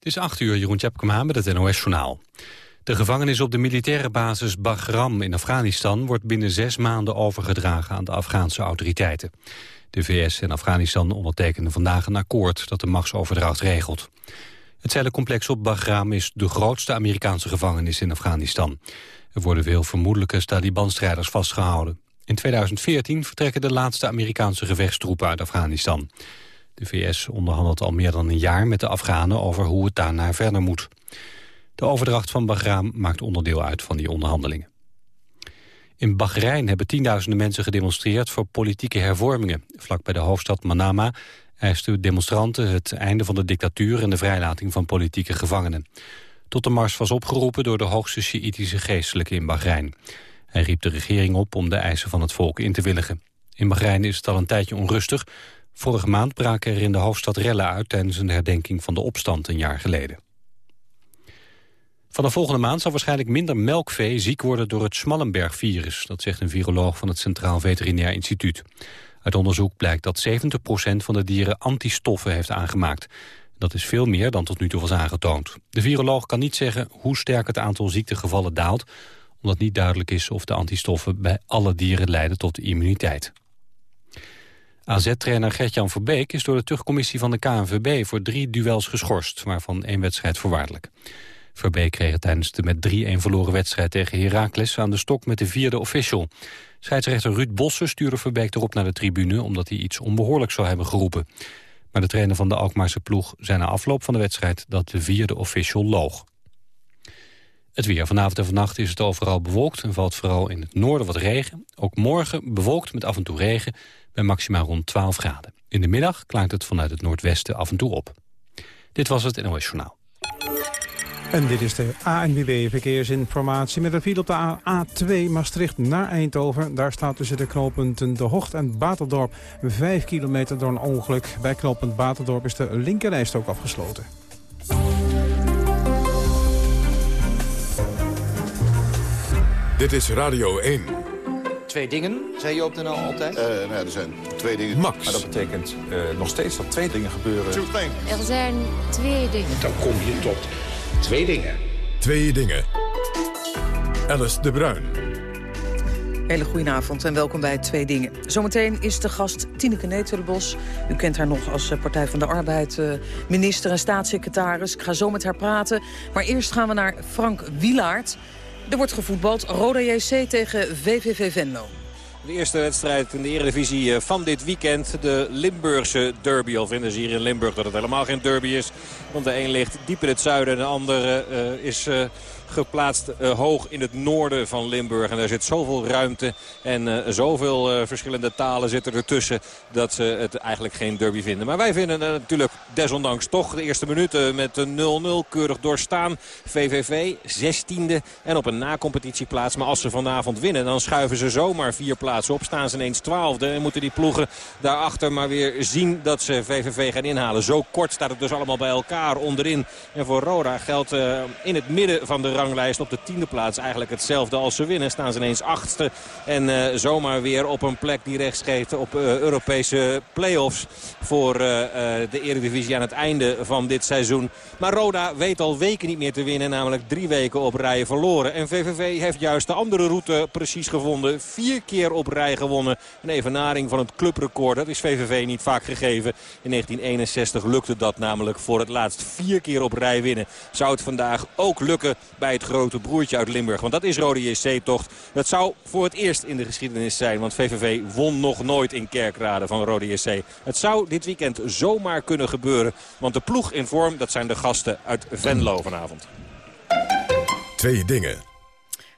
Het is 8 uur, Jeroen Tjepkema met het NOS-journaal. De gevangenis op de militaire basis Bagram in Afghanistan... wordt binnen zes maanden overgedragen aan de Afghaanse autoriteiten. De VS en Afghanistan ondertekenen vandaag een akkoord... dat de machtsoverdracht regelt. Het cellencomplex op Bagram is de grootste Amerikaanse gevangenis in Afghanistan. Er worden veel vermoedelijke Taliban-strijders vastgehouden. In 2014 vertrekken de laatste Amerikaanse gevechtstroepen uit Afghanistan. De VS onderhandelt al meer dan een jaar met de Afghanen over hoe het daarna verder moet. De overdracht van Bagram maakt onderdeel uit van die onderhandelingen. In Bahrein hebben tienduizenden mensen gedemonstreerd voor politieke hervormingen. Vlak bij de hoofdstad Manama eisten demonstranten het einde van de dictatuur en de vrijlating van politieke gevangenen. Tot de mars was opgeroepen door de hoogste Sjiïtische geestelijke in Bahrein. Hij riep de regering op om de eisen van het volk in te willigen. In Bahrein is het al een tijdje onrustig. Vorige maand braken er in de hoofdstad rellen uit... tijdens een herdenking van de opstand een jaar geleden. Van de volgende maand zal waarschijnlijk minder melkvee ziek worden door het Smallenberg-virus. Dat zegt een viroloog van het Centraal Veterinair Instituut. Uit onderzoek blijkt dat 70% van de dieren antistoffen heeft aangemaakt. Dat is veel meer dan tot nu toe was aangetoond. De viroloog kan niet zeggen hoe sterk het aantal ziektegevallen daalt... omdat niet duidelijk is of de antistoffen bij alle dieren leiden tot immuniteit. AZ-trainer Gertjan Verbeek is door de terugcommissie van de KNVB... voor drie duels geschorst, waarvan één wedstrijd voorwaardelijk. Verbeek kreeg tijdens de met 3-1 verloren wedstrijd tegen Heracles... aan de stok met de vierde official. Scheidsrechter Ruud Bossen stuurde Verbeek erop naar de tribune... omdat hij iets onbehoorlijks zou hebben geroepen. Maar de trainer van de Alkmaarse ploeg zei na afloop van de wedstrijd... dat de vierde official loog. Het weer. Vanavond en vannacht is het overal bewolkt... en valt vooral in het noorden wat regen. Ook morgen bewolkt met af en toe regen... bij maximaal rond 12 graden. In de middag klaart het vanuit het noordwesten af en toe op. Dit was het NOS Journaal. En dit is de ANWB Verkeersinformatie met een file op de A2 Maastricht naar Eindhoven. Daar staat tussen de knooppunten De Hocht en Baterdorp 5 kilometer door een ongeluk. Bij knooppunt Baterdorp is de linkerrijst ook afgesloten. Dit is Radio 1. Twee dingen, zei je op de NL altijd? Uh, nou, er zijn twee dingen. Max. Maar dat betekent uh, nog steeds dat twee dingen gebeuren. Er zijn twee dingen. Dan kom je tot twee dingen. Twee dingen. Alice de Bruin. Hele goedenavond en welkom bij Twee Dingen. Zometeen is de gast Tineke Netelenbos. U kent haar nog als eh, Partij van de Arbeid minister en staatssecretaris. Ik ga zo met haar praten. Maar eerst gaan we naar Frank Wielaert. Er wordt gevoetbald. Roda JC tegen VVV Venlo. De eerste wedstrijd in de Eredivisie van dit weekend. De Limburgse derby. Al vinden ze hier in Limburg dat het helemaal geen derby is. Want de een ligt diep in het zuiden en de andere uh, is... Uh, geplaatst uh, hoog in het noorden van Limburg. En daar zit zoveel ruimte en uh, zoveel uh, verschillende talen zitten ertussen... dat ze het eigenlijk geen derby vinden. Maar wij vinden natuurlijk desondanks toch de eerste minuten met een 0-0 keurig doorstaan. VVV 16e en op een na-competitieplaats. Maar als ze vanavond winnen dan schuiven ze zomaar vier plaatsen op. Staan ze ineens 12e en moeten die ploegen daarachter maar weer zien dat ze VVV gaan inhalen. Zo kort staat het dus allemaal bij elkaar onderin. En voor Roda geldt in het midden van de ranglijst op de tiende plaats eigenlijk hetzelfde als ze winnen. Staan ze ineens achtste en uh, zomaar weer op een plek die rechts geeft op uh, Europese play-offs voor uh, de Eredivisie aan het einde van dit seizoen. Maar Roda weet al weken niet meer te winnen, namelijk drie weken op rij verloren. En VVV heeft juist de andere route precies gevonden. Vier keer op rij gewonnen. Een evenaring van het clubrecord. Dat is VVV niet vaak gegeven. In 1961 lukte dat namelijk voor het laatst vier keer op rij winnen. Zou het vandaag ook lukken bij het grote broertje uit Limburg. Want dat is Rode JC-tocht. Dat zou voor het eerst in de geschiedenis zijn. Want VVV won nog nooit in Kerkrade van Rode JC. Het zou dit weekend zomaar kunnen gebeuren. Want de ploeg in vorm, dat zijn de gasten uit Venlo vanavond. Twee dingen.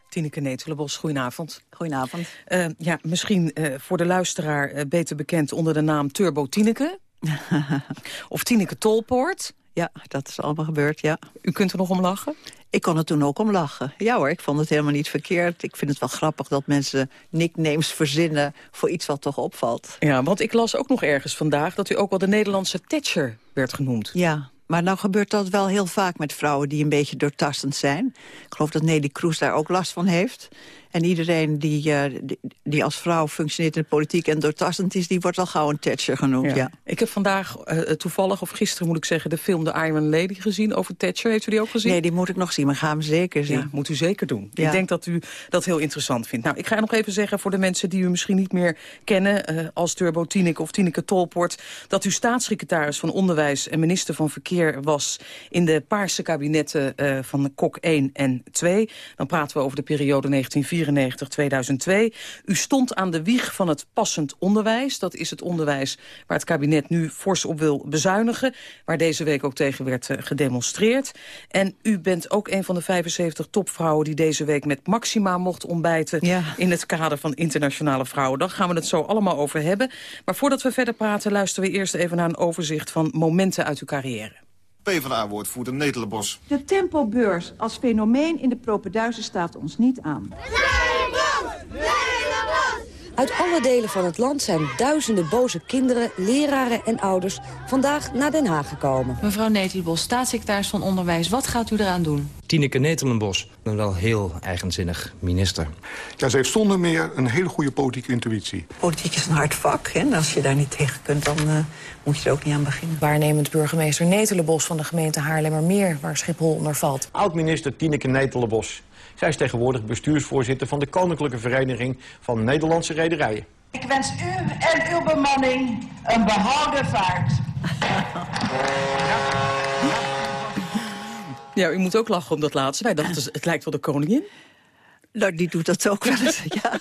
Tineke Netelenbos, goedenavond. Goedenavond. Uh, ja, misschien uh, voor de luisteraar uh, beter bekend onder de naam Turbo Tineke. of Tineke Tolpoort. Ja, dat is allemaal gebeurd, ja. U kunt er nog om lachen? Ik kon er toen ook om lachen. Ja hoor, ik vond het helemaal niet verkeerd. Ik vind het wel grappig dat mensen nicknames verzinnen... voor iets wat toch opvalt. Ja, want ik las ook nog ergens vandaag... dat u ook wel de Nederlandse Thatcher werd genoemd. Ja, maar nou gebeurt dat wel heel vaak met vrouwen die een beetje doortastend zijn. Ik geloof dat Nelly Kroes daar ook last van heeft. En iedereen die, eh, die, die, als vrouw functioneert in de politiek en doortastend is... die wordt al gauw een Thatcher genoemd, ja. Ik heb vandaag uh, toevallig, of gisteren moet ik zeggen... de film The Iron Lady gezien over Thatcher. Heeft u die ook gezien? Nee, die moet ik nog zien, maar ga hem zeker zien. Ja, moet u zeker doen. Ik denk dat u dat heel interessant vindt. Nou, ik ga nog even zeggen voor de mensen die u misschien niet meer kennen... Uh, als Turbo Tineke of Tineke Tolport... dat u staatssecretaris van Onderwijs en minister van Verkeer was... in de Paarse kabinetten van Kok 1 en 2. Dan praten we over de periode 1994 1994-2002. U stond aan de wieg van het passend onderwijs. Dat is het onderwijs waar het kabinet nu fors op wil bezuinigen. Waar deze week ook tegen werd uh, gedemonstreerd. En u bent ook een van de 75 topvrouwen die deze week met Maxima mocht ontbijten... In het kader van Internationale Vrouwendag. Gaan we het zo allemaal over hebben. Maar voordat we verder praten luisteren we eerst even naar een overzicht van momenten uit uw carrière. PvdA-woordvoerder Netelenbos. De tempobeurs als fenomeen in de propenduizen staat ons niet aan. Uit alle delen van het land zijn duizenden boze kinderen, leraren en ouders vandaag naar Den Haag gekomen. Mevrouw Netelenbos, staatssecretaris van Onderwijs, wat gaat u eraan doen? Tineke Netelenbos, een wel heel eigenzinnig minister. Ja, ze heeft zonder meer een hele goede politieke intuïtie. Politiek is een hard vak hè? en als je daar niet tegen kunt, dan uh, moet je er ook niet aan beginnen. Waarnemend burgemeester Netelenbos van de gemeente Haarlemmermeer, waar Schiphol onder valt. Oud-minister Tineke Netelenbos. Zij is tegenwoordig bestuursvoorzitter van de Koninklijke Vereniging van Nederlandse Rederijen. Ik wens u en uw bemanning een behouden vaart. Ja, u moet ook lachen om dat laatste. Wij dachten, het lijkt wel de koningin. Nou, die doet dat ook wel eens. ja,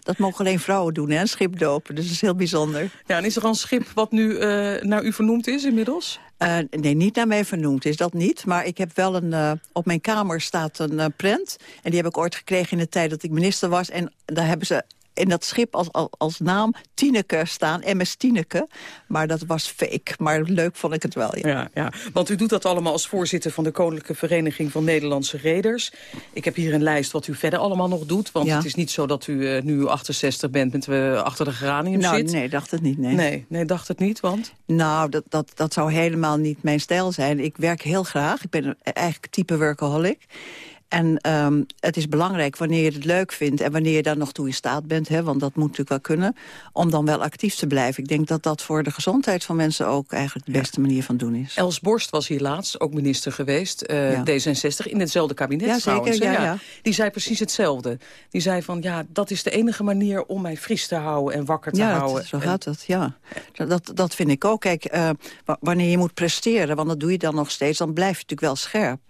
dat mogen alleen vrouwen doen, hè, een schip dopen. Dus dat is heel bijzonder. Ja, en is er al een schip wat nu uh, naar u vernoemd is inmiddels? Uh, nee, niet naar mij vernoemd is dat niet. Maar ik heb wel een... Uh, op mijn kamer staat een prent. En die heb ik ooit gekregen in de tijd dat ik minister was. En daar hebben ze in dat schip als, als, als, naam Tineke staan, MS Tineke. Maar dat was fake, maar leuk vond ik het wel. Ja. Ja, ja. Want u doet dat allemaal als voorzitter van de Koninklijke Vereniging van Nederlandse Reders. Ik heb hier een lijst wat u verder allemaal nog doet. Want Ja. het is niet zo dat u uh, nu 68 bent met uh, achter de geranium Nou, zit. nee, dacht het niet, nee. Nee, nee, dacht het niet, want? Nou, dat, dat, dat zou helemaal niet mijn stijl zijn. Ik werk heel graag. Ik ben eigenlijk type workaholic. En ehm, het is belangrijk wanneer je het leuk vindt... en wanneer je daar nog toe in staat bent, hè, want dat moet natuurlijk wel kunnen... om dan wel actief te blijven. Ik denk dat dat voor de gezondheid van mensen ook eigenlijk de beste manier van doen is. Els Borst was hier laatst, ook minister geweest, eh, Ja. D66, in hetzelfde kabinet Ja, zeker, trouwens, ja, ja. Die zei precies hetzelfde. Die zei van, ja, dat is de enige manier om mij fris te houden en wakker te ja, houden. dat, zo gaat het, ja. Dat- Dat, dat vind ik ook. Kijk, eh, wa- wanneer je moet presteren, want dat doe je dan nog steeds... dan blijf je natuurlijk wel scherp.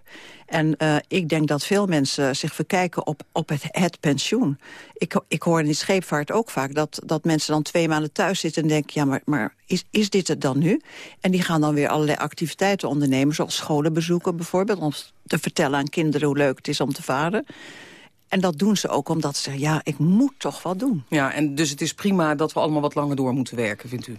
En eh, ik denk dat veel mensen zich verkijken op, op het, pensioen. Ik, ik hoor in de scheepvaart ook vaak dat, dat mensen dan twee maanden thuis zitten... en denken, ja, maar, maar is, is dit het dan nu? En die gaan dan weer allerlei activiteiten ondernemen... zoals scholen bezoeken bijvoorbeeld... om te vertellen aan kinderen hoe leuk het is om te varen. En dat doen ze ook omdat ze zeggen, ja, ik moet toch wat doen. Ja, en dus het is prima dat we allemaal wat langer door moeten werken, vindt u?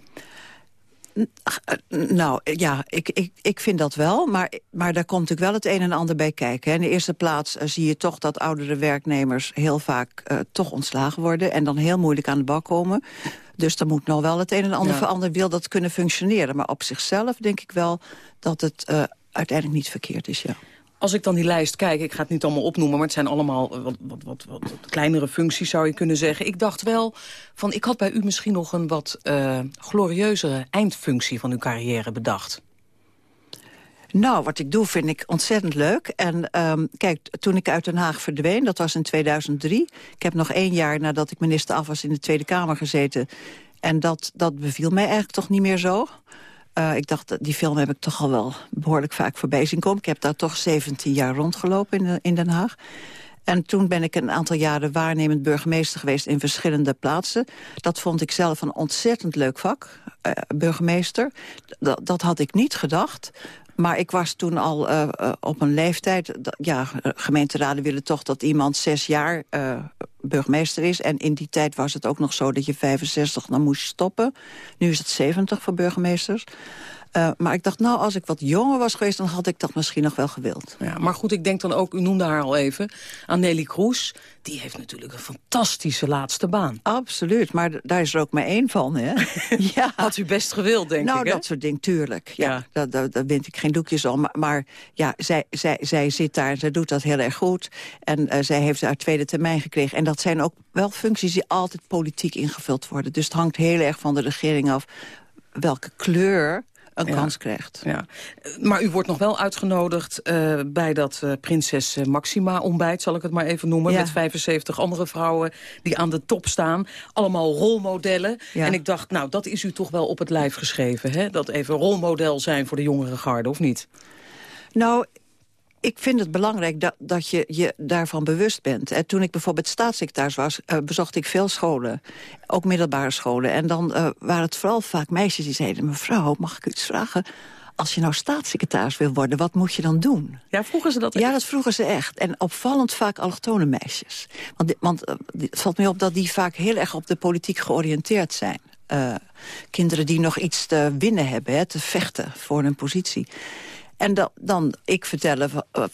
Nou, ja, ik, ik, ik vind dat wel. Maar, maar daar komt natuurlijk wel het een en ander bij kijken. In de eerste plaats eh, zie je toch dat oudere werknemers... heel vaak eh, toch ontslagen worden... en dan heel moeilijk aan de bak komen. Dus er moet nog wel het een en ander Ja. veranderen... wil dat kunnen functioneren. Maar op zichzelf denk ik wel dat het eh, uiteindelijk niet verkeerd is, ja. Als ik dan die lijst kijk, ik ga het niet allemaal opnoemen... maar het zijn allemaal wat, wat, wat, wat, wat kleinere functies, zou je kunnen zeggen. Ik dacht wel, van, ik had bij u misschien nog een wat eh, glorieuzere eindfunctie van uw carrière bedacht. Nou, wat ik doe vind ik ontzettend leuk. En ehm, kijk, toen ik uit Den Haag verdween, dat was in 2003. Ik heb nog één jaar nadat ik minister af was in de Tweede Kamer gezeten. En dat, dat beviel mij eigenlijk toch niet meer zo. Eh, ik dacht, die film heb ik toch al wel behoorlijk vaak voorbij zien komen. Ik heb daar toch 17 jaar rondgelopen in, de- in Den Haag. En toen ben ik een aantal jaren waarnemend burgemeester geweest in verschillende plaatsen. Dat vond ik zelf een ontzettend leuk vak, eh, burgemeester. Dat had ik niet gedacht. Maar ik was toen al eh, eh, op een leeftijd... ja, gemeenteraden willen toch dat iemand zes jaar eh, burgemeester is. En in die tijd was het ook nog zo dat je 65, dan moest stoppen. Nu is het 70 voor burgemeesters. Uh, maar ik dacht, nou, als ik wat jonger was geweest... dan had ik dat misschien nog wel gewild. Ja, maar goed, ik denk dan ook, u noemde haar al even... aan Nelly Kroes. Die heeft natuurlijk een fantastische laatste baan. Absoluut, maar daar is er ook maar één van, hè? ja. Had u best gewild, denk nou, ik, Nou, dat soort dingen, tuurlijk. Ja, ja. Daar, daar, ik geen doekjes om. Maar, maar, ja, zij, zij, zij zit daar en zij doet dat heel erg goed. En uh, zij heeft haar tweede termijn gekregen. En dat zijn ook wel functies die altijd politiek ingevuld worden. Dus het hangt heel erg van de regering af welke kleur een ja. kans krijgt. Ja. Maar u wordt nog wel uitgenodigd uh, bij dat uh, prinses Maxima ontbijt, zal ik het maar even noemen. Ja. Met 75 andere vrouwen die aan de top staan. Allemaal rolmodellen. Ja. En ik dacht, nou, dat is u toch wel op het lijf geschreven. Hè? Dat even rolmodel zijn voor de jongere garde, of niet? Nou, ik vind het belangrijk dat, dat je je daarvan bewust bent. En toen ik bijvoorbeeld staatssecretaris was, uh, bezocht ik veel scholen. Ook middelbare scholen. En dan uh, waren het vooral vaak meisjes die zeiden... mevrouw, mag ik u iets vragen? Als je nou staatssecretaris wil worden, wat moet je dan doen? Ja, vroegen ze dat echt? Ja, dat vroegen ze echt. En opvallend vaak allochtone meisjes. Want, want uh, het valt mij op dat die vaak heel erg op de politiek georiënteerd zijn. Kinderen die nog iets te winnen hebben, hè, te vechten voor hun positie. En dan, dan ik vertellen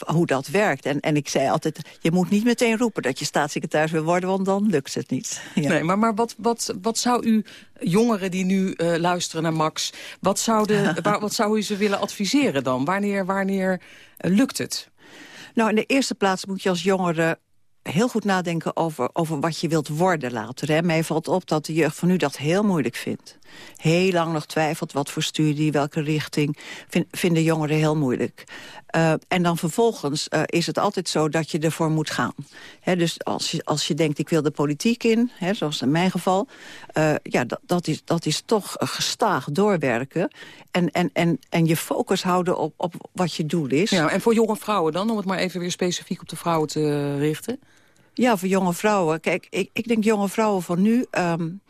hoe dat werkt. En, en ik zei altijd, je moet niet meteen roepen dat je staatssecretaris wil worden, want dan lukt het niet. Ja. Nee, maar, maar wat, wat, wat zou u jongeren die nu uh, luisteren naar Max, wat, zouden, waar, wat zou u ze willen adviseren dan? Wanneer, wanneer uh, lukt het? Nou, in de eerste plaats moet je als jongere heel goed nadenken over, over wat je wilt worden later. Hè. Mij valt op dat de jeugd van nu dat heel moeilijk vindt. Heel lang nog twijfelt wat voor studie, welke richting. Vind, vinden jongeren heel moeilijk. Uh, en dan vervolgens uh, is het altijd zo dat je ervoor moet gaan. He, dus als je, als je denkt, ik wil de politiek in, he, zoals in mijn geval... Uh, ja, dat, dat, is, dat is toch gestaag doorwerken. En, en, en, en je focus houden op, op wat je doel is. Ja, en voor jonge vrouwen dan, om het maar even weer specifiek op de vrouwen te richten? Ja, voor jonge vrouwen. Kijk, ik, ik denk jonge vrouwen van nu... Um,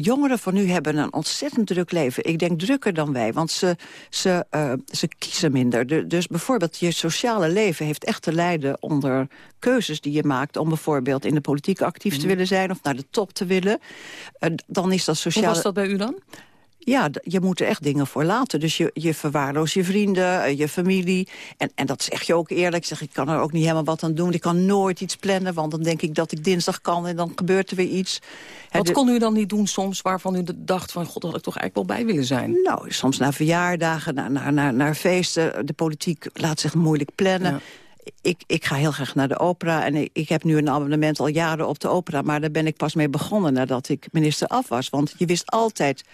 jongeren van nu hebben een ontzettend druk leven. Ik denk drukker dan wij, want ze, ze, uh, ze kiezen minder. De, dus bijvoorbeeld je sociale leven heeft echt te lijden onder keuzes die je maakt... om bijvoorbeeld in de politiek actief mm. te willen zijn of naar de top te willen. Uh, dan is dat sociale... Hoe was dat bij u dan? Ja, je moet er echt dingen voor laten. Dus je, je verwaarloost je vrienden, je familie. En, en dat zeg je ook eerlijk. Ik zeg, ik kan er ook niet helemaal wat aan doen. Ik kan nooit iets plannen, want dan denk ik dat ik dinsdag kan... en dan gebeurt er weer iets. Wat de... kon u dan niet doen soms waarvan u dacht van... god, had ik toch eigenlijk wel bij willen zijn? Nou, soms naar verjaardagen, naar, naar, naar, naar feesten. De politiek laat zich moeilijk plannen. Ja. Ik, ik, ga heel graag naar de opera en ik, ik, heb nu een abonnement al jaren op de opera... maar daar ben ik pas mee begonnen nadat ik minister af was. Want je wist altijd,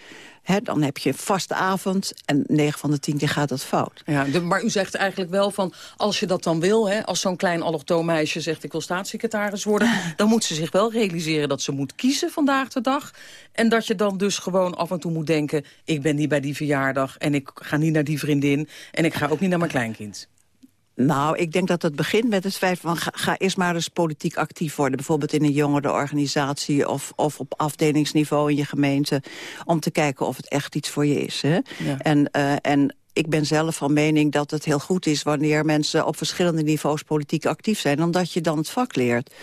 hè, dan heb je een vaste avond... en 9 van de 10 keer gaat dat fout. Ja, de, maar u zegt eigenlijk wel van, als je dat dan wil... Hè, als zo'n klein allochtoon meisje zegt ik wil staatssecretaris worden... dan moet ze zich wel realiseren dat ze moet kiezen vandaag de dag... en dat je dan dus gewoon af en toe moet denken... ik ben niet bij die verjaardag en ik ga niet naar die vriendin... en ik ga ook niet naar mijn kleinkind. Nou, ik denk dat het begint met het feit van... Ga, ga eerst maar eens politiek actief worden. Bijvoorbeeld in een jongerenorganisatie... Of, of op afdelingsniveau in je gemeente. Om te kijken of het echt iets voor je is. Hè? Ja. En, uh, en ik ben zelf van mening dat het heel goed is... wanneer mensen op verschillende niveaus politiek actief zijn... omdat je dan het vak leert.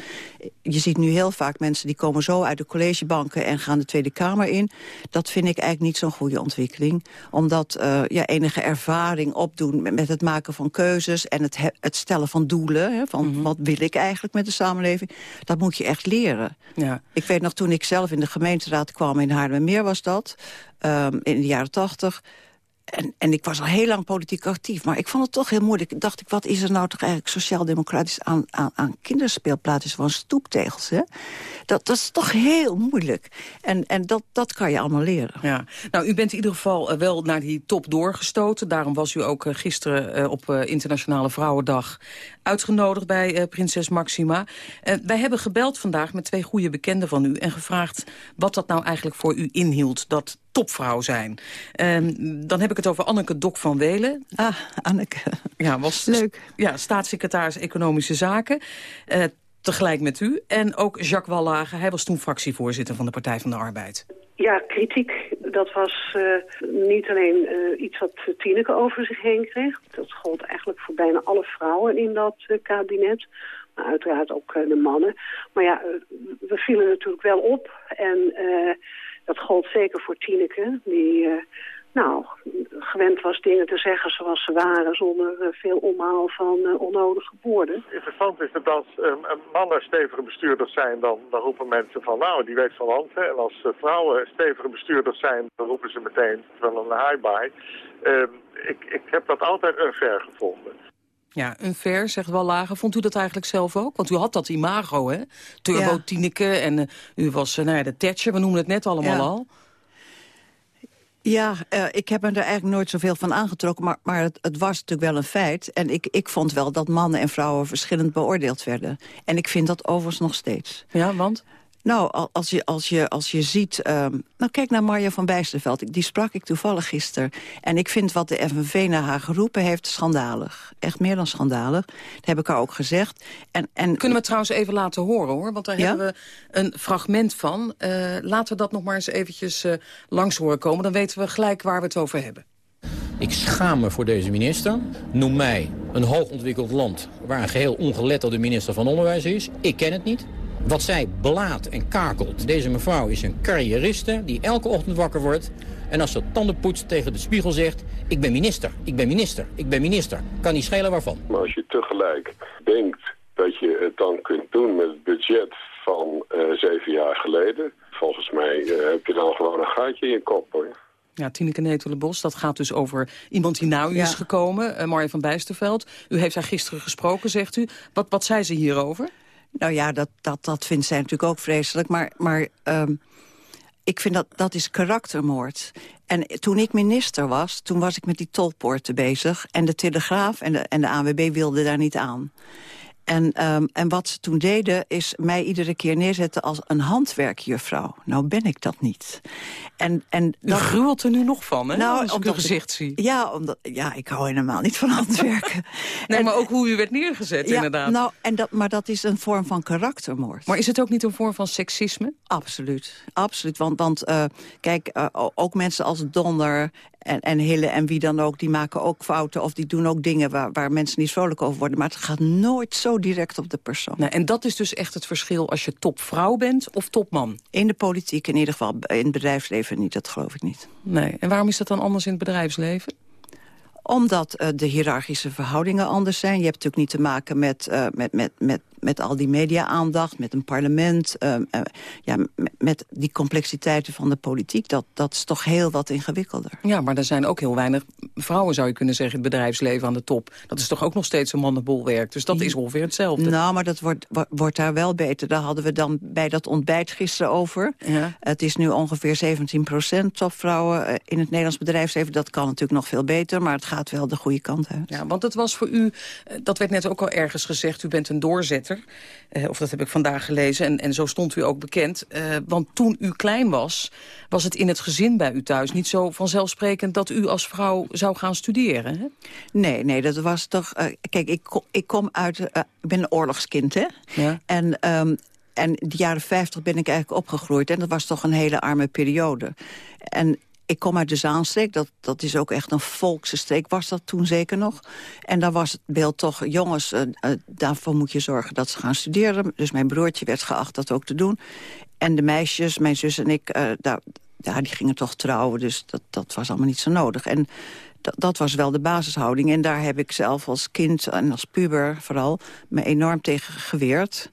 Je ziet nu heel vaak mensen die komen zo uit de collegebanken... en gaan de Tweede Kamer in. Dat vind ik eigenlijk niet zo'n goede ontwikkeling. Omdat uh, ja, enige ervaring opdoen met, met het maken van keuzes... en het, het stellen van doelen, hè, van mm -hmm. wat wil ik eigenlijk met de samenleving... dat moet je echt leren. Ja. Ik weet nog, toen ik zelf in de gemeenteraad kwam... in Haarlemmermeer was dat, um, in de jaren tachtig... En, en ik was al heel lang politiek actief, maar ik vond het toch heel moeilijk. Dacht ik, wat is er nou toch eigenlijk sociaal-democratisch aan, aan, aan kinderspeelplaatsen van stoeptegels? Hè? Dat, dat is toch heel moeilijk. En, en dat, dat kan je allemaal leren. Ja. Nou, u bent in ieder geval uh, wel naar die top doorgestoten. Daarom was u ook uh, gisteren uh, op Internationale Vrouwendag uitgenodigd bij prinses Maxima. wij hebben gebeld vandaag met twee goede bekenden van u... en gevraagd wat dat nou eigenlijk voor u inhield, dat topvrouw zijn. Um, dan heb ik het over Anneke Dok van Welen. Ah, Anneke. Ja, was Leuk. Ja, staatssecretaris Economische Zaken. Uh, tegelijk met u. En ook Jacques Wallage, hij was toen fractievoorzitter van de Partij van de Arbeid. Ja, kritiek, dat was uh, niet alleen uh, iets wat Tineke over zich heen kreeg. Dat gold eigenlijk voor bijna alle vrouwen in dat uh, kabinet. Maar uiteraard ook de mannen. Maar ja, we vielen natuurlijk wel op. En dat gold zeker voor Tineke, die nou, gewend was dingen te zeggen zoals ze waren... zonder eh, veel omhaal van uh, onnodige woorden. Interessant is dat als mannen stevige bestuurders zijn... Dan, dan roepen mensen van nou, die weet van hand. En als vrouwen stevige bestuurders zijn... dan roepen ze meteen van een high-bye. Ehm, ik, ik heb dat altijd unfair gevonden. Ja, unfair, zegt wel lager. Vond u dat eigenlijk zelf ook? Want u had dat imago, hè? Turbo Tineke en u was nou ja, de Thatcher, we noemen het net allemaal al. Ja, uh, ik heb me er eigenlijk nooit zoveel van aangetrokken... maar, maar het, het, was natuurlijk wel een feit. En ik, ik vond wel dat mannen en vrouwen verschillend beoordeeld werden. En ik vind dat overigens nog steeds. Ja, want? Nou, als je, als je, als je ziet... Um, nou, kijk naar Marja van Bijsterveld. Die sprak ik toevallig gisteren. En ik vind wat de FNV naar haar geroepen heeft schandalig. Echt meer dan schandalig. Dat heb ik haar ook gezegd. En, en... Kunnen we trouwens even laten horen, hoor. Want daar hebben we een fragment van. Uh, laten we dat nog maar eens eventjes uh, langs horen komen. Dan weten we gelijk waar we het over hebben. Ik schaam me voor deze minister. Noem mij een hoogontwikkeld land waar een geheel ongeletterde minister van Onderwijs is. Ik ken het niet. Wat zij blaat en kakelt. Deze mevrouw is een carrieriste die elke ochtend wakker wordt... en als ze tanden poetst tegen de spiegel zegt... ik ben minister, ik ben minister, ik ben minister. Kan niet schelen waarvan. Maar als je tegelijk denkt dat je het dan kunt doen met het budget van uh, zeven jaar geleden... volgens mij uh, heb je dan gewoon een gaatje in je kop, hoor. Ja, Tineke Netelenbos, dat gaat dus over iemand die nou is gekomen. Uh, Marja van Bijsterveld. U heeft haar gisteren gesproken, zegt u. Wat, wat zei ze hierover? Nou ja, dat, dat, dat vindt zij natuurlijk ook vreselijk. Maar, maar um, ik vind dat dat is karaktermoord. En toen ik minister was, toen was ik met die tolpoorten bezig. En de Telegraaf en de, en de ANWB wilden daar niet aan. En, um, en wat ze toen deden, is mij iedere keer neerzetten als een handwerkjuffrouw. Nou ben ik dat niet. En, en dat... U gruwelt er nu nog van, hè? Nou, als ik uw gezicht zie. Ja, omdat, ja, ik hou helemaal niet van handwerken. nee, maar ook hoe u werd neergezet, ja, inderdaad. Nou, en dat, maar dat is een vorm van karaktermoord. Maar is het ook niet een vorm van seksisme? Absoluut, absoluut. Want, want uh, kijk, uh, ook mensen als Donner en, en Hille en wie dan ook, die maken ook fouten... of die doen ook dingen waar, waar mensen niet vrolijk over worden. Maar het gaat nooit zo direct op de persoon. Nou, en dat is dus echt het verschil als je topvrouw bent of topman? In de politiek in ieder geval. In het bedrijfsleven niet, dat geloof ik niet. Nee. En waarom is dat dan anders in het bedrijfsleven? Omdat uh, de hiërarchische verhoudingen anders zijn. Je hebt natuurlijk niet te maken met, uh, met, met, met met al die media-aandacht, met een parlement... Uh, ja, met die complexiteiten van de politiek, dat, dat is toch heel wat ingewikkelder. Ja, maar er zijn ook heel weinig vrouwen, zou je kunnen zeggen... in het bedrijfsleven aan de top. Dat is toch ook nog steeds een mannenbolwerk. Dus dat is ongeveer hetzelfde. Nou, maar dat wordt, wordt daar wel beter. Daar hadden we dan bij dat ontbijt gisteren over. Ja. Het is nu ongeveer 17 procent topvrouwen eh, in het Nederlands bedrijfsleven. Dat kan natuurlijk nog veel beter, maar het gaat wel de goede kant uit. Ja, want het was voor u, eh, dat werd net ook al ergens gezegd... u bent een doorzetter uh, of dat heb ik vandaag gelezen. En, en zo stond u ook bekend. Uh, want toen u klein was, was het in het gezin bij u thuis niet zo vanzelfsprekend... dat u als vrouw zou gaan studeren, hè? Nee, nee, dat was toch... Uh, kijk, ik, kom, ik kom uit... ik ben een oorlogskind, hè? Ja. En... Um, en de jaren 50 ben ik eigenlijk opgegroeid. En dat was toch een hele arme periode. En ik kom uit de Zaanstreek, dat, dat is ook echt een volkse streek, was dat toen zeker nog. En daar was het beeld toch, jongens, uh, uh, daarvoor moet je zorgen dat ze gaan studeren. Dus mijn broertje werd geacht dat ook te doen. En de meisjes, mijn zus en ik, uh, daar, die gingen toch trouwen, dus dat, dat was allemaal niet zo nodig. En dat was wel de basishouding. En daar heb ik zelf als kind en als puber vooral me enorm tegen geweerd.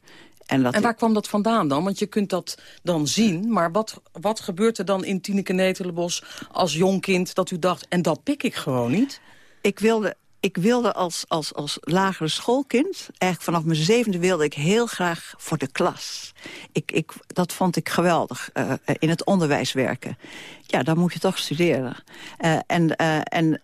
En, dat en, waar kwam dat vandaan dan? Want je kunt dat dan zien, maar wat, wat gebeurt er dan in Tineke Netelenbos als jong kind dat u dacht, en dat pik ik gewoon niet? Ik wilde, ik wilde als, als, als lagere schoolkind, eigenlijk vanaf mijn zevende wilde ik heel graag voor de klas. Ik, ik, dat vond ik geweldig, uh, in het onderwijs werken. Ja, dan moet je toch studeren. Uh, en uh, en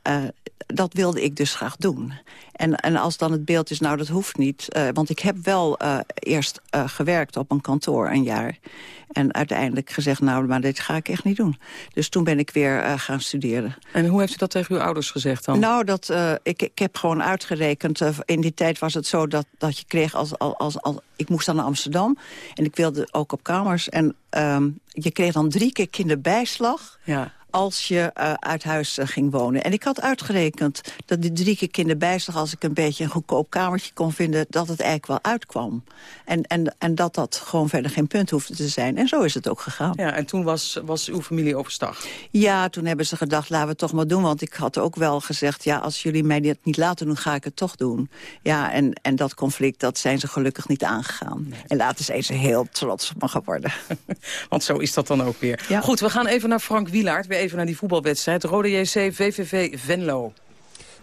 dat wilde ik dus graag doen. En, en als dan het beeld is, nou dat hoeft niet. Want ik heb wel eerst gewerkt op een kantoor een jaar. En uiteindelijk gezegd, nou, maar dit ga ik echt niet doen. Dus toen ben ik weer gaan studeren. En hoe heeft u dat tegen uw ouders gezegd dan? Nou, dat, ik, ik heb gewoon uitgerekend. in die tijd was het zo dat, dat je kreeg als, als, als, Ik moest dan naar Amsterdam. En ik wilde ook op kamers. En um, je kreeg dan drie keer kinderbijslag... Ja als je uh, uit huis uh, ging wonen. En ik had uitgerekend dat die drie keer kinderbijslag... als ik een beetje een goedkoop kamertje kon vinden... dat het eigenlijk wel uitkwam. En, en, en dat dat gewoon verder geen punt hoefde te zijn. En zo is het ook gegaan. Ja, en toen was, was uw familie overstag? Ja, toen hebben ze gedacht, laten we het toch maar doen. Want ik had ook wel gezegd, ja, als jullie mij dit niet laten doen... ga ik het toch doen. Ja, en, en dat conflict, dat zijn ze gelukkig niet aangegaan. En later zijn ze heel trots op me geworden. want zo is dat dan ook weer. Ja. Goed, we gaan even naar Frank Wielaert. Weer even naar die voetbalwedstrijd. Rode JC, VVV, Venlo.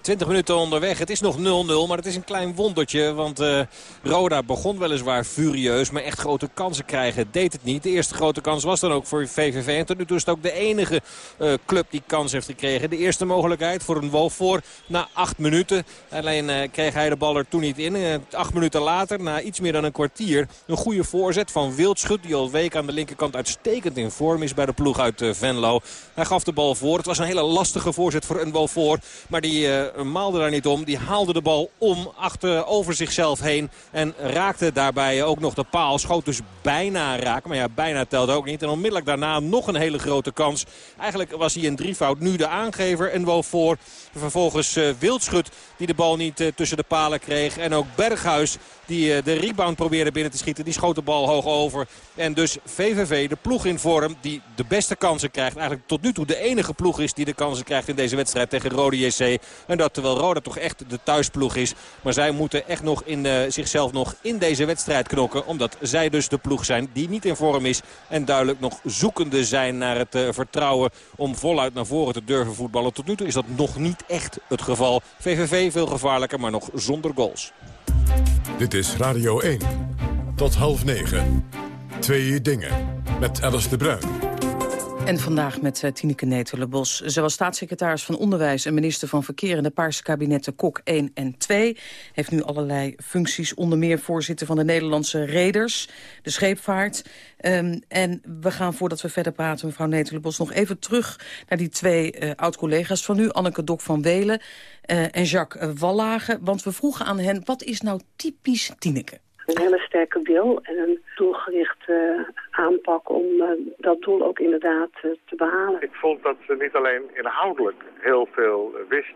20 minuten onderweg. Het is nog 0-0, maar het is een klein wondertje. Want uh, Roda begon weliswaar furieus, maar echt grote kansen krijgen deed het niet. De eerste grote kans was dan ook voor VVV. En tot nu toe is het ook de enige uh, club die kans heeft gekregen. De eerste mogelijkheid voor een Wofor na 8 minuten. Alleen uh, kreeg hij de bal er toen niet in. acht minuten later, na iets meer dan een kwartier, een goede voorzet van Wildschut. Die al week aan de linkerkant uitstekend in vorm is bij de ploeg uit Venlo. Hij gaf de bal voor. Het was een hele lastige voorzet voor een Wofor. Maar die maalde daar niet om. Die haalde de bal om achter over zichzelf heen. En raakte daarbij ook nog de paal. Schoot dus bijna raken. Maar ja, bijna telt ook niet. En onmiddellijk daarna nog een hele grote kans. Eigenlijk was hij in drievoud nu de aangever. En wel voor vervolgens uh, Wildschut die de bal niet uh, tussen de palen kreeg. En ook Berghuis die de rebound probeerde binnen te schieten. Die schoot de bal hoog over. En dus VVV, de ploeg in vorm die de beste kansen krijgt. Eigenlijk tot nu toe de enige ploeg is die de kansen krijgt in deze wedstrijd tegen Rode JC. En dat terwijl Roda toch echt de thuisploeg is. Maar zij moeten echt nog in, uh, zichzelf nog in deze wedstrijd knokken. Omdat zij dus de ploeg zijn die niet in vorm is. En duidelijk nog zoekende zijn naar het uh, vertrouwen om voluit naar voren te durven voetballen. Tot nu toe is dat nog niet echt het geval. VVV veel gevaarlijker, maar nog zonder goals. Dit is Radio 1. Tot half negen. Twee dingen. Met Alice de Bruin. En vandaag met uh, Tineke Netelenbos. Ze was staatssecretaris van Onderwijs en minister van Verkeer... in de Paarse kabinetten Kok 1 en 2. Heeft nu allerlei functies, onder meer voorzitter van de Nederlandse Reders... de scheepvaart. Um, en we gaan, voordat we verder praten, mevrouw Netelenbos... nog even terug naar die twee uh, oud-collega's van u... Anneke Dok van Welen uh, en Jacques Wallage. Want we vroegen aan hen, wat is nou typisch Tineke? Een hele sterke wil en een doelgerichte aanpak om uh, dat doel ook inderdaad uh, te behalen. Ik vond dat ze niet alleen inhoudelijk heel veel wist,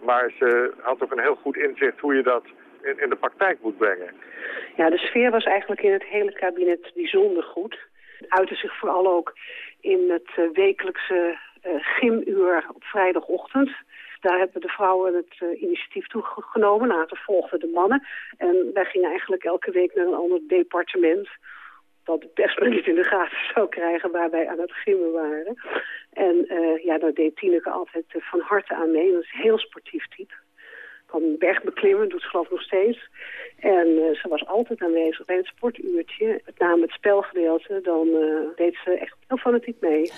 maar ze had ook een heel goed inzicht hoe je dat in, in de praktijk moet brengen. Ja, de sfeer was eigenlijk in het hele kabinet bijzonder goed. Het uitte zich vooral ook in het wekelijkse gymuur op vrijdagochtend. Daar hebben de vrouwen het uh, initiatief toegenomen. Later volgden de mannen. En wij gingen eigenlijk elke week naar een ander departement. Dat de pers maar niet in de gaten zou krijgen waar wij aan het gimmen waren. En uh, ja, daar deed Tineke altijd uh, van harte aan mee. Dat is een heel sportief type. Kan bergbeklimmen, doet ze geloof ik nog steeds. En uh, ze was altijd aanwezig bij het sportuurtje. Met name het spelgedeelte. Dan uh, deed ze echt heel fanatiek mee.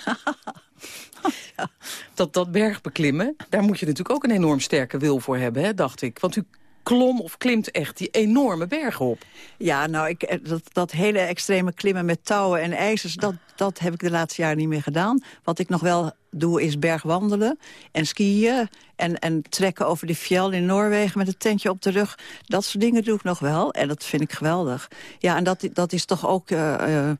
ja. dat, dat bergbeklimmen, daar moet je natuurlijk ook een enorm sterke wil voor hebben, hè, dacht ik. Want u klom of klimt echt die enorme bergen op. Ja, nou, ik, dat, dat hele extreme klimmen met touwen en ijzers... Dat, dat heb ik de laatste jaren niet meer gedaan. Wat ik nog wel doe is bergwandelen en skiën... en, en trekken over de fjell in Noorwegen met een tentje op de rug. Dat soort dingen doe ik nog wel en dat vind ik geweldig. Ja, en dat, dat is toch ook... Uh, uh,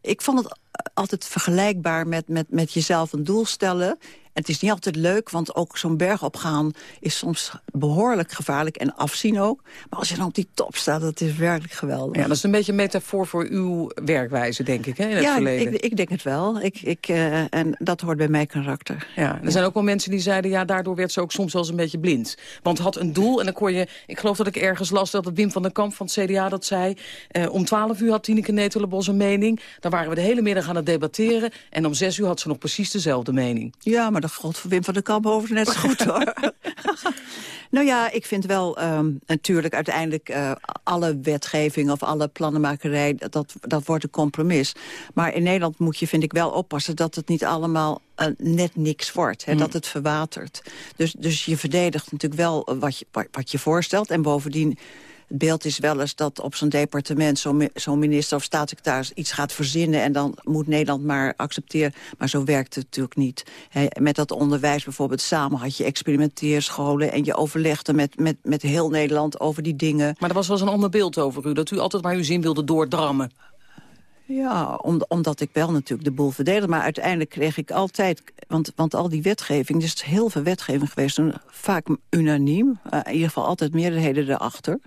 ik vond het altijd vergelijkbaar met, met, met jezelf een doel stellen... Het is niet altijd leuk, want ook zo'n berg opgaan is soms behoorlijk gevaarlijk. En afzien ook. Maar als je dan op die top staat, dat is werkelijk geweldig. Ja, dat is een beetje een metafoor voor uw werkwijze, denk ik, hè, in het ja, verleden. Ik, ik denk het wel. Ik, ik, uh, en dat hoort bij mijn karakter. Ja, er zijn ook wel mensen die zeiden, ja, daardoor werd ze ook soms wel eens een beetje blind. Want had een doel en dan kon je... Ik geloof dat ik ergens las dat het Wim van den Kamp van het CDA dat zei... Uh, om 12 uur had Tineke Netelenbos een mening. Dan waren we de hele middag aan het debatteren. En om 6 uur had ze nog precies dezelfde mening. Ja, maar dat god voor Wim van den Kamp over net zo goed, hoor. nou ja, ik vind wel um, natuurlijk uiteindelijk uh, alle wetgeving of alle plannenmakerij, dat, dat wordt een compromis. Maar in Nederland moet je, vind ik, wel oppassen dat het niet allemaal uh, net niks wordt. Hè, mm. Dat het verwatert. Dus, dus je verdedigt natuurlijk wel wat je, wat je voorstelt. En bovendien het beeld is wel eens dat op zo'n departement zo'n zo minister of staatssecretaris iets gaat verzinnen en dan moet Nederland maar accepteren. Maar zo werkt het natuurlijk niet. Met dat onderwijs bijvoorbeeld samen had je experimenteerscholen en je overlegde met, met, met heel Nederland over die dingen. Maar er was wel eens een ander beeld over u, dat u altijd maar uw zin wilde doordrammen. Ja, om, omdat ik wel natuurlijk de boel verdedig. Maar uiteindelijk kreeg ik altijd... Want, want al die wetgeving, er is heel veel wetgeving geweest. Vaak unaniem. Uh, in ieder geval altijd meerderheden erachter.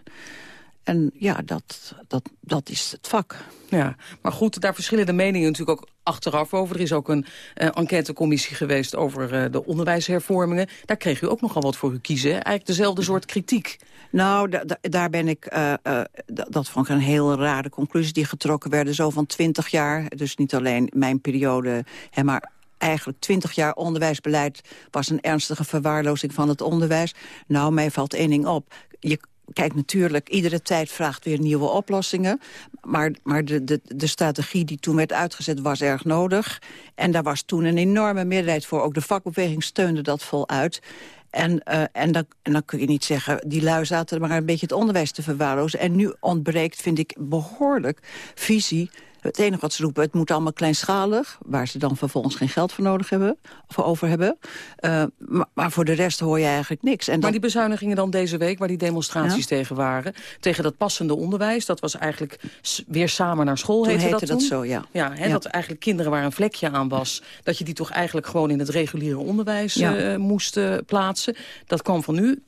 En ja, dat, dat, dat is het vak. Ja, maar goed, daar verschillen de meningen natuurlijk ook achteraf over. Er is ook een uh, enquêtecommissie geweest over uh, de onderwijshervormingen. Daar kreeg u ook nogal wat voor u kiezen. Eigenlijk dezelfde soort kritiek. Nou, daar ben ik, uh, dat vond ik een heel rare conclusie die getrokken werden. Zo van twintig jaar, dus niet alleen mijn periode, hè, maar eigenlijk twintig jaar onderwijsbeleid was een ernstige verwaarlozing van het onderwijs. Nou, mij valt één ding op. Je Kijk, natuurlijk, iedere tijd vraagt weer nieuwe oplossingen. Maar, maar de, de, de strategie die toen werd uitgezet was erg nodig. En daar was toen een enorme meerderheid voor. Ook de vakbeweging steunde dat voluit. En, uh, en, dan, en dan kun je niet zeggen, die lui zaten maar een beetje het onderwijs te verwaarlozen. En nu ontbreekt, vind ik, behoorlijk visie het enige wat ze roepen, het moet allemaal kleinschalig... waar ze dan vervolgens geen geld voor nodig hebben, of over hebben. Uh, maar, maar, voor de rest hoor je eigenlijk niks. En maar die bezuinigingen dan deze week, waar die demonstraties tegen waren... tegen dat passende onderwijs, dat was eigenlijk weer samen naar school, toen heette, dat, dat, zo, ja. Ja, hè, dat eigenlijk kinderen waar een vlekje aan was... dat je die toch eigenlijk gewoon in het reguliere onderwijs ja. uh, moest uh, plaatsen. Dat kwam van nu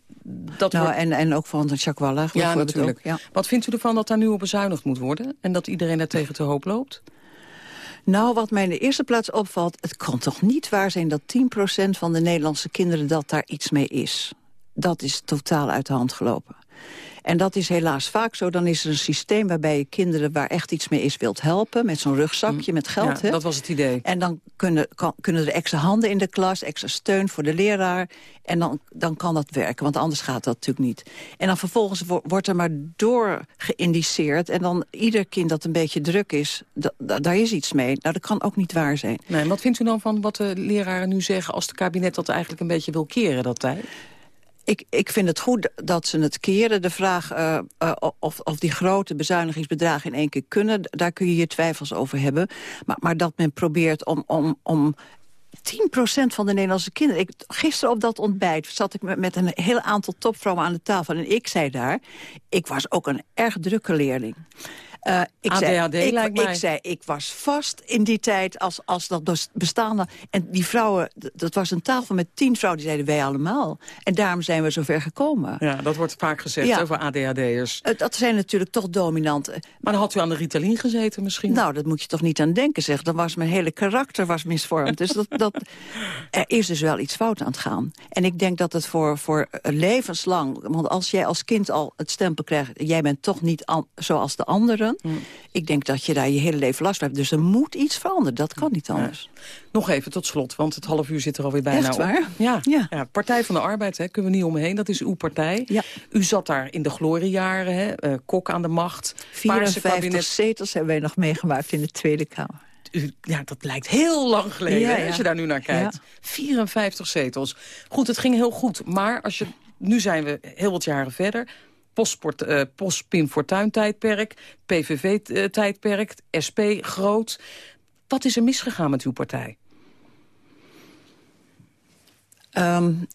dat nou, wordt... en, en ook van de Wallach. Ja, natuurlijk. Ook. Wat vindt u ervan dat daar nu op bezuinigd moet worden? En dat iedereen daar tegen te hoop Nou, wat mij in de eerste plaats opvalt... het kan toch niet waar zijn dat 10% van de Nederlandse kinderen... dat daar iets mee is. Dat is totaal uit de hand gelopen. En dat is helaas vaak zo. Dan is er een systeem waarbij je kinderen waar echt iets mee is wilt helpen. Met zo'n rugzakje, met geld. Ja, dat was het idee. En dan kunnen, kan, kunnen er extra handen in de klas, extra steun voor de leraar. En dan, dan kan dat werken, want anders gaat dat natuurlijk niet. En dan vervolgens wordt er maar door geïndiceerd. En dan ieder kind dat een beetje druk is, daar is iets mee. Nou, dat kan ook niet waar zijn. Nee, wat vindt u dan van wat de leraren nu zeggen... als het kabinet dat eigenlijk een beetje wil keren, dat tijd? Ik, ik vind het goed dat ze het keren. De vraag uh, uh, of, of die grote bezuinigingsbedragen in één keer kunnen... daar kun je je twijfels over hebben. Maar, maar dat men probeert om, om, om 10% van de Nederlandse kinderen... Ik, gisteren op dat ontbijt zat ik met, met een heel aantal topvrouwen aan de tafel... en ik zei daar, ik was ook een erg drukke leerling... Uh, ik ADHD zei, ik, lijkt mij. Ik zei, ik was vast in die tijd als, als dat bestaande... En die vrouwen, dat was een tafel met tien vrouwen, die zeiden wij allemaal. En daarom zijn we zover gekomen. Ja, dat wordt vaak gezegd ja. over ADHD'ers. Uh, dat zijn natuurlijk toch dominant. Maar dan had u aan de Ritalin gezeten misschien? Nou, dat moet je toch niet aan denken, zeg. Dan was mijn hele karakter was misvormd. dus dat, dat, er is dus wel iets fout aan het gaan. En ik denk dat het voor, voor levenslang... Want als jij als kind al het stempel krijgt... jij bent toch niet zoals de anderen... Mm. Ik denk dat je daar je hele leven last van hebt. Dus er moet iets veranderen. Dat kan niet anders. Ja. Nog even tot slot, want het half uur zit er alweer bijna Echt waar? op. Ja. Ja. ja. Partij van de Arbeid, hè, kunnen we niet omheen. Dat is uw partij. U zat daar in de gloriejaren, hè, uh, kok aan de macht. 54 kabinet... zetels hebben wij nog meegemaakt in de Tweede Kamer. Ja, dat lijkt heel lang geleden, ja, ja. als je daar nu naar kijkt. 54 zetels. Goed, het ging heel goed. Maar als je, nu zijn we heel wat jaren verder postsport, uh, postpin fortuin-tijdperk, PVV-tijdperk, SP groot. Wat is er misgegaan met uw partij? Um,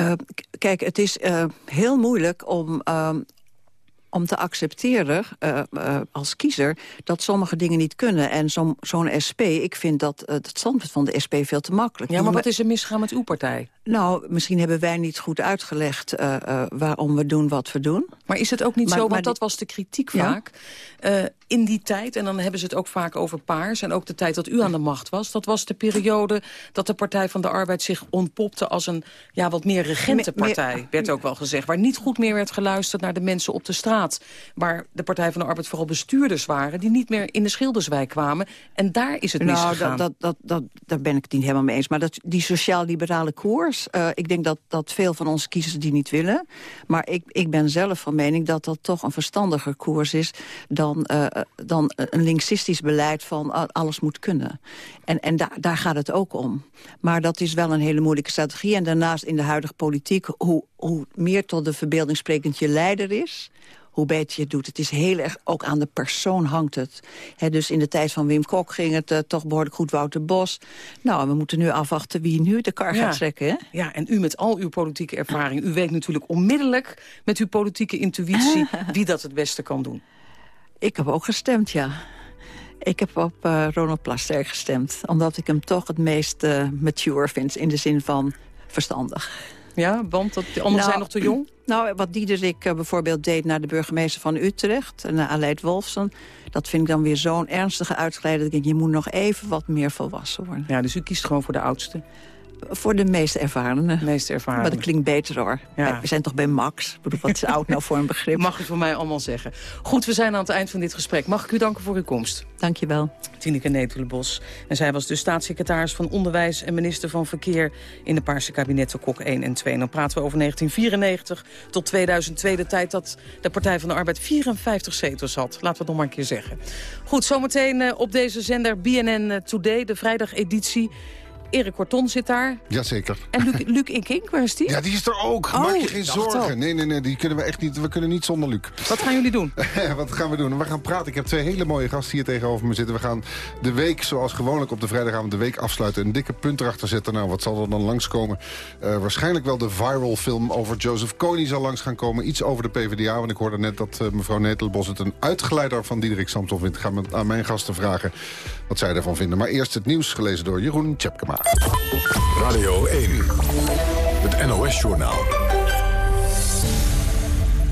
uh, kijk, het is heel moeilijk om, om te accepteren uh, uh, als kiezer dat sommige dingen niet kunnen. En zo'n zo SP, ik vind dat uh, het standpunt van de SP veel te makkelijk. Ja, maar wat is er misgegaan met uw partij? Nou, misschien hebben wij niet goed uitgelegd waarom we doen wat we doen. Maar is het ook niet maar, zo, want dat was de kritiek ja? vaak... in die tijd, en dan hebben ze het ook vaak over paars... en ook de tijd dat u aan de macht was... dat was de periode dat de Partij van de Arbeid zich ontpopte... als een ja, wat meer regentenpartij, me, me, werd ook wel gezegd... waar niet goed meer werd geluisterd naar de mensen op de straat waar de Partij van de Arbeid vooral bestuurders waren... die niet meer in de Schilderswijk kwamen. En daar is het nou, misgegaan. Dat, dat, dat, daar ben ik het niet helemaal mee eens. Maar dat, die sociaal-liberale koers... Uh, ik denk dat, dat veel van onze kiezers die niet willen. Maar ik, ik ben zelf van mening dat dat toch een verstandiger koers is... dan, uh, dan een linksistisch beleid van uh, alles moet kunnen. En, en da daar gaat het ook om. Maar dat is wel een hele moeilijke strategie. En daarnaast in de huidige politiek... hoe, hoe meer tot de verbeelding sprekend je leider is hoe beter je het doet. Het is heel erg, ook aan de persoon hangt het. He, dus in de tijd van Wim Kok ging het uh, toch behoorlijk goed Wouter Bos. Nou, we moeten nu afwachten wie nu de kar ja. gaat trekken. Hè? Ja, en u met al uw politieke ervaring... u weet natuurlijk onmiddellijk met uw politieke intuïtie... wie dat het beste kan doen. Ik heb ook gestemd, ja. Ik heb op uh, Ronald Plasterk gestemd. Omdat ik hem toch het meest uh, mature vind. In de zin van verstandig. Ja, want dat, de anderen nou, zijn nog te jong? Nou, wat Diederik uh, bijvoorbeeld deed naar de burgemeester van Utrecht... en naar Aleid Wolfsen... dat vind ik dan weer zo'n ernstige uitgeleide... dat ik denk, je moet nog even wat meer volwassen worden. Ja, dus u kiest gewoon voor de oudste? Voor de meest ervarene. Meest ervaren. Maar dat klinkt beter hoor. Ja. We zijn toch bij Max. Ik bedoel, wat is oud nou voor een begrip? Mag u voor mij allemaal zeggen. Goed, we zijn aan het eind van dit gesprek. Mag ik u danken voor uw komst? Dank je wel. Tineke Netelenbos. En zij was de staatssecretaris van Onderwijs en minister van Verkeer... in de Paarse kabinetten Kok 1 en 2. En dan praten we over 1994 tot 2002, de tijd dat de Partij van de Arbeid 54 zetels had. Laten we het nog maar een keer zeggen. Goed, zometeen uh, op deze zender BNN eh, Today, de vrijdageditie... Erik Korton zit daar. Jazeker. En Luc, Luc Inkink, waar is die? Ja, die is er ook. Oh, Maak je geen zorgen. Nee, nee, nee, die kunnen we echt niet. We kunnen niet zonder Luc. Wat gaan jullie doen? Wat gaan we doen? We gaan praten. Ik heb twee hele mooie gasten hier tegenover me zitten. We gaan de week, zoals gewoonlijk op de vrijdagavond, de week afsluiten. Een dikke punt erachter zetten. Nou, wat zal er dan langskomen? Uh, waarschijnlijk wel de viral film over Joseph Kony zal langs gaan komen. Iets over de PvdA, want ik hoorde net dat uh, mevrouw Netelbos het een uitgeleider van Diederik Samson vindt. Ik ga met, aan mijn gasten vragen wat zij ervan vinden. Maar eerst het nieuws, gelezen door Jeroen Tjepkema. Radio 1, het NOS-journaal.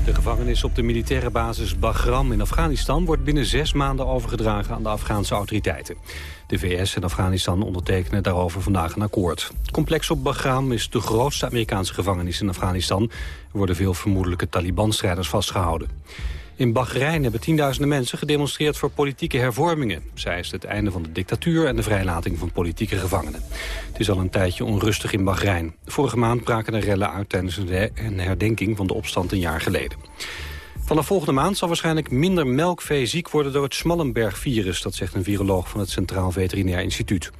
De gevangenis op de militaire basis Bagram in Afghanistan... wordt binnen zes maanden overgedragen aan de Afghaanse autoriteiten. De VS en Afghanistan ondertekenen daarover vandaag een akkoord. Het complex op Bagram is de grootste Amerikaanse gevangenis in Afghanistan. Er worden veel vermoedelijke Taliban-strijders vastgehouden. In Bahrein hebben tienduizenden mensen gedemonstreerd voor politieke hervormingen. Zij is het einde van de dictatuur en de vrijlating van politieke gevangenen. Het is al een tijdje onrustig in Bahrein. Vorige maand braken er rellen uit tijdens een herdenking van de opstand een jaar geleden. Vanaf volgende maand zal waarschijnlijk minder melkvee ziek worden door het Smallenberg-virus. Dat zegt een viroloog van het Centraal Veterinair Instituut.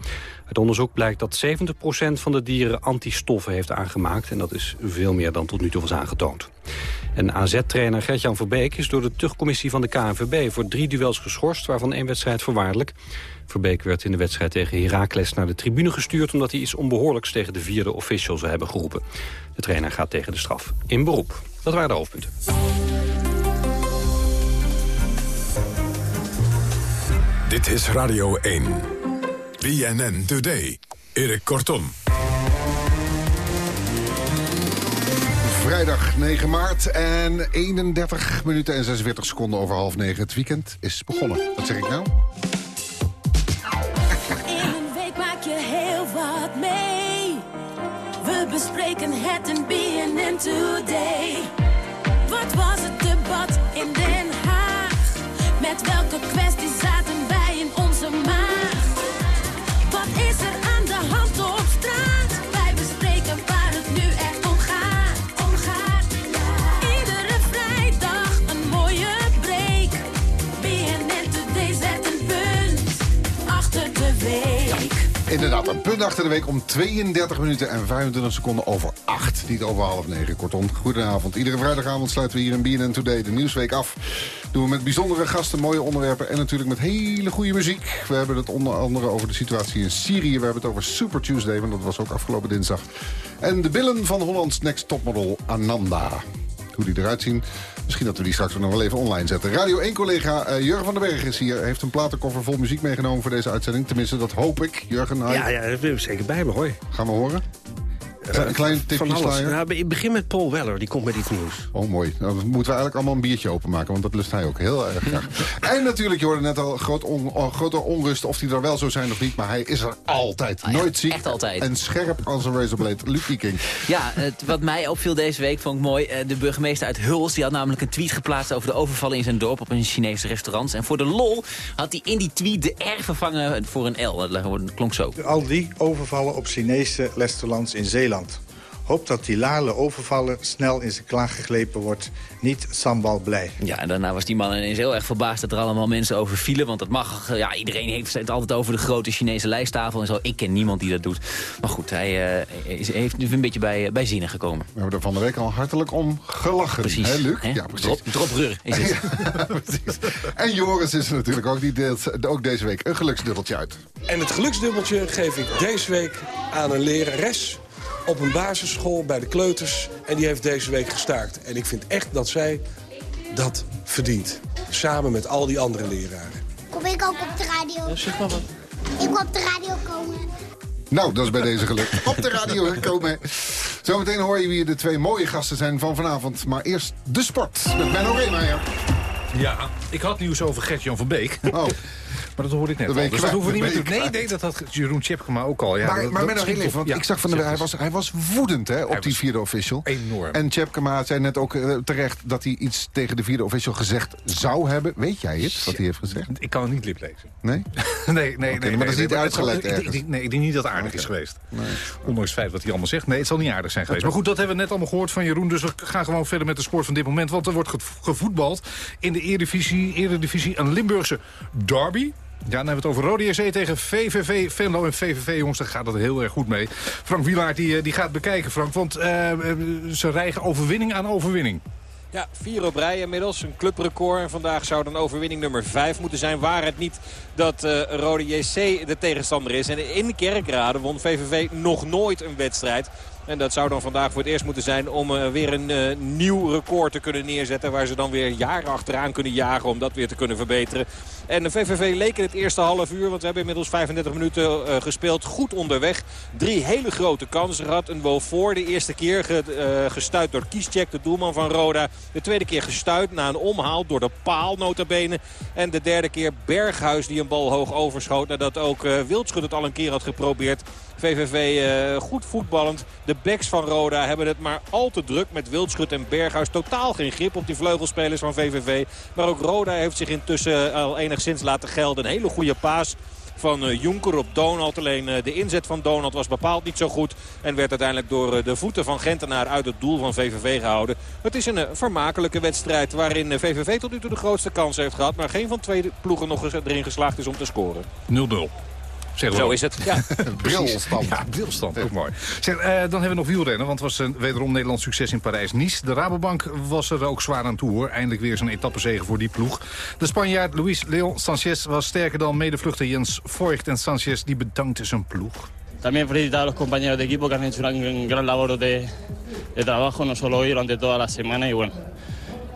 Het onderzoek blijkt dat 70% van de dieren antistoffen heeft aangemaakt. En dat is veel meer dan tot nu toe was aangetoond. En AZ-trainer Gertjan Verbeek is door de tuchtcommissie van de KNVB... voor drie duels geschorst, waarvan één wedstrijd voorwaardelijk. Verbeek werd in de wedstrijd tegen Heracles naar de tribune gestuurd... omdat hij iets onbehoorlijks tegen de vierde official zou hebben geroepen. De trainer gaat tegen de straf in beroep. Dat waren de hoofdpunten. Dit is Radio 1. BNN Today. Erik Kortom. Vrijdag 9 maart en 31 minuten en 46 seconden over half 9. Het weekend is begonnen. Wat zeg ik nou? In een week maak je heel wat mee. We bespreken het in BNN Today. Wat was het debat in Den Haag? Met welke kwesties Inderdaad, een punt achter de week om 32 minuten en 25 seconden over 8. Niet over half 9, kortom. Goedenavond. Iedere vrijdagavond sluiten we hier in BNN Today de Nieuwsweek af. Doen we met bijzondere gasten, mooie onderwerpen en natuurlijk met hele goede muziek. We hebben het onder andere over de situatie in Syrië. We hebben het over Super Tuesday, want dat was ook afgelopen dinsdag. En de billen van Hollands Next Topmodel Ananda. Hoe die eruit zien, misschien dat we die straks nog wel even online zetten. Radio 1-collega uh, Jurgen van den Berg is hier. Heeft een platenkoffer vol muziek meegenomen voor deze uitzending. Tenminste, dat hoop ik. Jurgen, hi. Ja, ja, dat ben ik zeker bij me, hoor. Gaan we horen? Een klein tipje Van alles. sluier? Nou, ik begin met Paul Weller, die komt met iets nieuws. Oh, mooi. Nou, dan moeten we eigenlijk allemaal een biertje openmaken, want dat lust hij ook heel erg graag. en natuurlijk, je hoorde net al groot on, oh, grote onrust of hij er wel zou zijn of niet, maar hij is er altijd. Ah, ja, Nooit ziek. echt altijd. En scherp als een razorblade. Lucky King. Ja, het, wat mij opviel deze week vond ik mooi. Eh, De burgemeester uit Huls die had namelijk een tweet geplaatst over de overvallen in zijn dorp op een Chinese restaurant. En voor de lol had hij in die tweet de R vervangen voor een L. Dat klonk zo. Al die overvallen op Chinese restaurants in Zeeland. Hoop dat die lale overvallen snel in zijn klaar geglepen wordt. Niet sambal blij. Ja, en daarna was die man ineens heel erg verbaasd dat er allemaal mensen over vielen. Want dat mag, ja, iedereen heeft het altijd over de grote Chinese lijsttafel en zo. Ik ken niemand die dat doet. Maar goed, hij uh, is, heeft nu een beetje bij, bij zinnen gekomen. We hebben er van de week al hartelijk om gelachen. Precies. Hè, Luc? Hè? Ja, precies. Drop, droprur is het. Ja, precies. En Joris is er natuurlijk ook. Die deelt ook deze week een geluksdubbeltje uit. En het geluksdubbeltje geef ik deze week aan een lerares op een basisschool bij de kleuters. En die heeft deze week gestaakt. En ik vind echt dat zij dat verdient. Samen met al die andere leraren. Kom ik ook op de radio. zeg maar wat. Ik wil op de radio komen. Nou, dat is bij deze gelukt. Op de radio gekomen. Zometeen hoor je wie de twee mooie gasten zijn van vanavond. Maar eerst de sport met Menno Reemeijer. Ja, ik had nieuws over Gert-Jan van Beek. Oh. Maar dat hoorde ik net Dat al. Dus dat hoeven we niet meer te doen. Nee, nee, dat had Jeroen Tjepkema ook al. Ja, maar dat, maar dat heel even, want ik zag van de, hij, was, hij was woedend hè, op Hij die vierde official. Enorm. En Tjepkema zei net ook eh, terecht dat hij iets tegen de vierde official gezegd zou hebben. Weet jij het, wat hij heeft gezegd? Ik kan het niet liplezen. Nee? nee, nee, nee. maar dat is niet uitgelegd Nee, ik denk niet dat het aardig is geweest. Ondanks het feit wat hij allemaal zegt. Nee, het zal niet aardig zijn geweest. Maar goed, dat hebben we net allemaal gehoord van Jeroen. Dus we gaan gewoon verder met de sport van dit moment. Want er wordt ge- gevoetbald in de Eredivisie, Eredivisie een Limburgse derby. Ja, dan hebben we het over Rode JC tegen VVV Venlo. En VVV, jongens, daar gaat het heel erg goed mee. Frank Wielaert die, eh, die gaat bekijken, Frank. Want eh, eh, ze rijgen overwinning aan overwinning. Ja, vier op rij inmiddels. Een clubrecord. En vandaag zou dan overwinning nummer 5 moeten zijn. Waar het niet dat eh Rode JC de tegenstander is. En in Kerkrade won VVV nog nooit een wedstrijd. En dat zou dan vandaag voor het eerst moeten zijn om weer een nieuw record te kunnen neerzetten. Waar ze dan weer jaren achteraan kunnen jagen om dat weer te kunnen verbeteren. En de VVV leek in het eerste half uur, want we hebben inmiddels 35 minuten eh, gespeeld, goed onderweg. Drie hele grote kansen gehad. Een wel voor de eerste keer ge, eh, gestuit door Kieschek, de doelman van Roda. De tweede keer gestuit na een omhaal door de paal notabene. En de derde keer Berghuis die een bal hoog overschoot. Nadat ook eh, Wildschut het al een keer had geprobeerd. VVV goed voetballend. De backs van Roda hebben het maar al te druk met Wildschut en Berghuis. Totaal geen grip op die vleugelspelers van VVV. Maar ook Roda heeft zich intussen al enigszins laten gelden. Een hele goede paas van eh, Jonker op Donald. Alleen eh, de inzet van Donald was bepaald niet zo goed. En werd uiteindelijk door eh, de voeten van Gentenaar uit het doel van VVV gehouden. Het is een vermakelijke wedstrijd waarin VVV tot nu toe de grootste kans heeft gehad. Maar geen van twee ploegen nog erin geslaagd is om te scoren. 0-0. Zeggen we Zo is het. Ja. Brilstand. Ja, brilstand. Ook mooi. Zeg, eh, dan hebben we nog wielrennen, want het was een wederom Nederlands succes in Parijs-Nice. De Rabobank was er ook zwaar aan toe, hoor. Eindelijk weer zo'n etappezege voor die ploeg. De Spanjaard Luis Leon Sanchez was sterker dan medevluchter Jens Voigt. En Sanchez die bedankte zijn ploeg. También felicitar a los compañeros de equipo que han hecho un gran labor de, de trabajo, no solo hoy, durante toda la semana. Y bueno,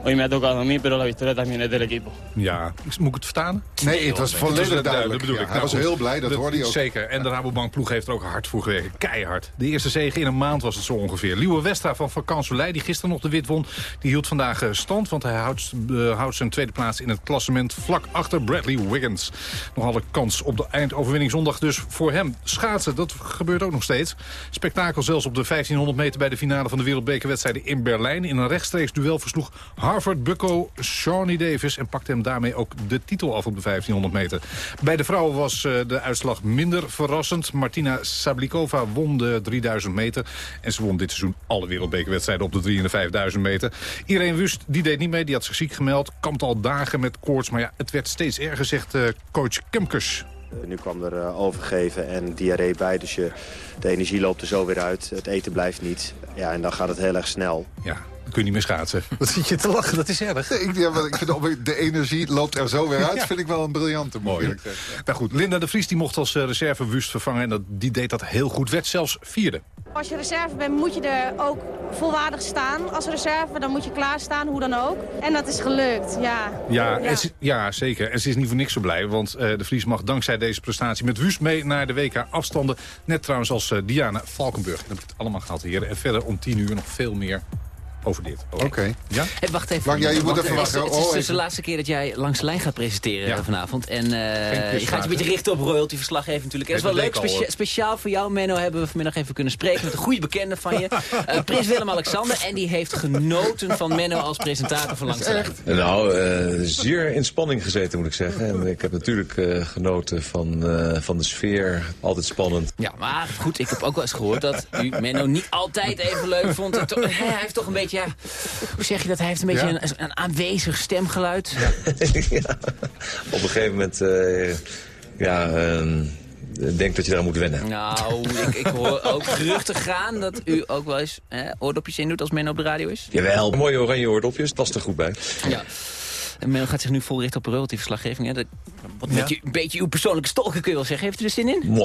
hoy me ha tocado a mí, pero la victoria también es del equipo. Ja, moet ik het vertalen? Nee, het was volledig duidelijk. bedoel Ja, ik. hij was goed. heel blij, dat hoorde hij ook. Zeker. En de Rabobank ploeg heeft er ook hard voor gewerkt. Keihard. De eerste zege in een maand was het zo ongeveer. Liewe Westra van Vakant Soleil, die gisteren nog de wit won... die hield vandaag eh, stand, want hij houdt, eh, houdt zijn tweede plaats in het klassement... vlak achter Bradley Wiggins. Nog alle kans op de eindoverwinning zondag dus voor hem. Schaatsen, dat gebeurt ook nog steeds. Spektakel zelfs op de 1500 meter bij de finale van de wereldbekerwedstrijden in Berlijn. In een rechtstreeks duel versloeg Harvard Bucko Shawnee Davis... en pakte hem daarmee ook de titel af op de 1500 meter. Bij de vrouwen was eh, de uitslag minder verrassend. Martina Sablikova won de 3000 meter. En ze won dit seizoen alle wereldbekerwedstrijden op de 3 en de 5000 meter. Irene Wust, die deed niet mee, die had zich ziek gemeld. Kampt al dagen met koorts, maar ja, het werd steeds erger, zegt eh, coach Kemkers. Uh, nu kwam er overgeven en diarree bij, dus je, de energie loopt er zo weer uit. Het eten blijft niet. Ja, en dan gaat het heel erg snel. Ja, dan kun je niet meer schaatsen. Wat zit je te lachen? Dat is erg. Nee, ik, ja, maar ik vind de energie loopt er zo weer uit. Ja. vind ik wel een briljante Mooi. mooi. Nou goed, Linda de Vries die mocht als eh, reserve Wust vervangen. En dat, die deed dat heel goed. Werd zelfs vierde. Als je reserve bent, moet je er ook volwaardig staan. Als reserve, dan moet je klaarstaan, hoe dan ook. En dat is gelukt, ja. Ja, en ze- ja, zeker. En ze is niet voor niks zo blij. Want eh, de Vries mag dankzij deze prestatie met Wust mee naar de WK afstanden. Net trouwens als eh, Diana Valkenburg. Dan heb ik het allemaal gehaald, heren. En verder om tien uur nog veel meer over dit. Oké. Ja? Hey, wacht even. Wacht, ja, je moet Wacht even wachten. Het is Oh, dus even. de laatste keer dat jij langs de lijn gaat presenteren Ja. vanavond. En eh, je gaat je een beetje richten op royalty-verslaggever natuurlijk. En dat is wel leuk. Specia- speciaal voor jou, Menno, hebben we vanmiddag even kunnen spreken met een goede bekende van je. Eh, Prins Willem-Alexander. En die heeft genoten van Menno als presentator van Langs de Lijn. Nou, eh, zeer in spanning gezeten moet ik zeggen. En ik heb natuurlijk eh, genoten van, eh, van de sfeer. Altijd spannend. Ja, maar goed, ik heb ook wel eens gehoord dat u Menno niet altijd even leuk vond. Hij heeft toch een beetje, ja, hoe zeg je dat? Hij heeft een beetje Ja. een, een aanwezig stemgeluid. ja. Op een gegeven moment, eh, ja, eh, denk dat je eraan moet wennen. Nou, ik, ik hoor ook geruchten gaan dat u ook wel eens hè, oordopjes in doet als Menno op de radio is. Jawel, mooie oranje oordopjes, past er goed bij. Ja. En men gaat zich nu vol richten op royalty-verslaggeving. hè. Dat- Wat Ja. met je, een beetje uw persoonlijke stolken kun je wel zeggen. Heeft u er zin in?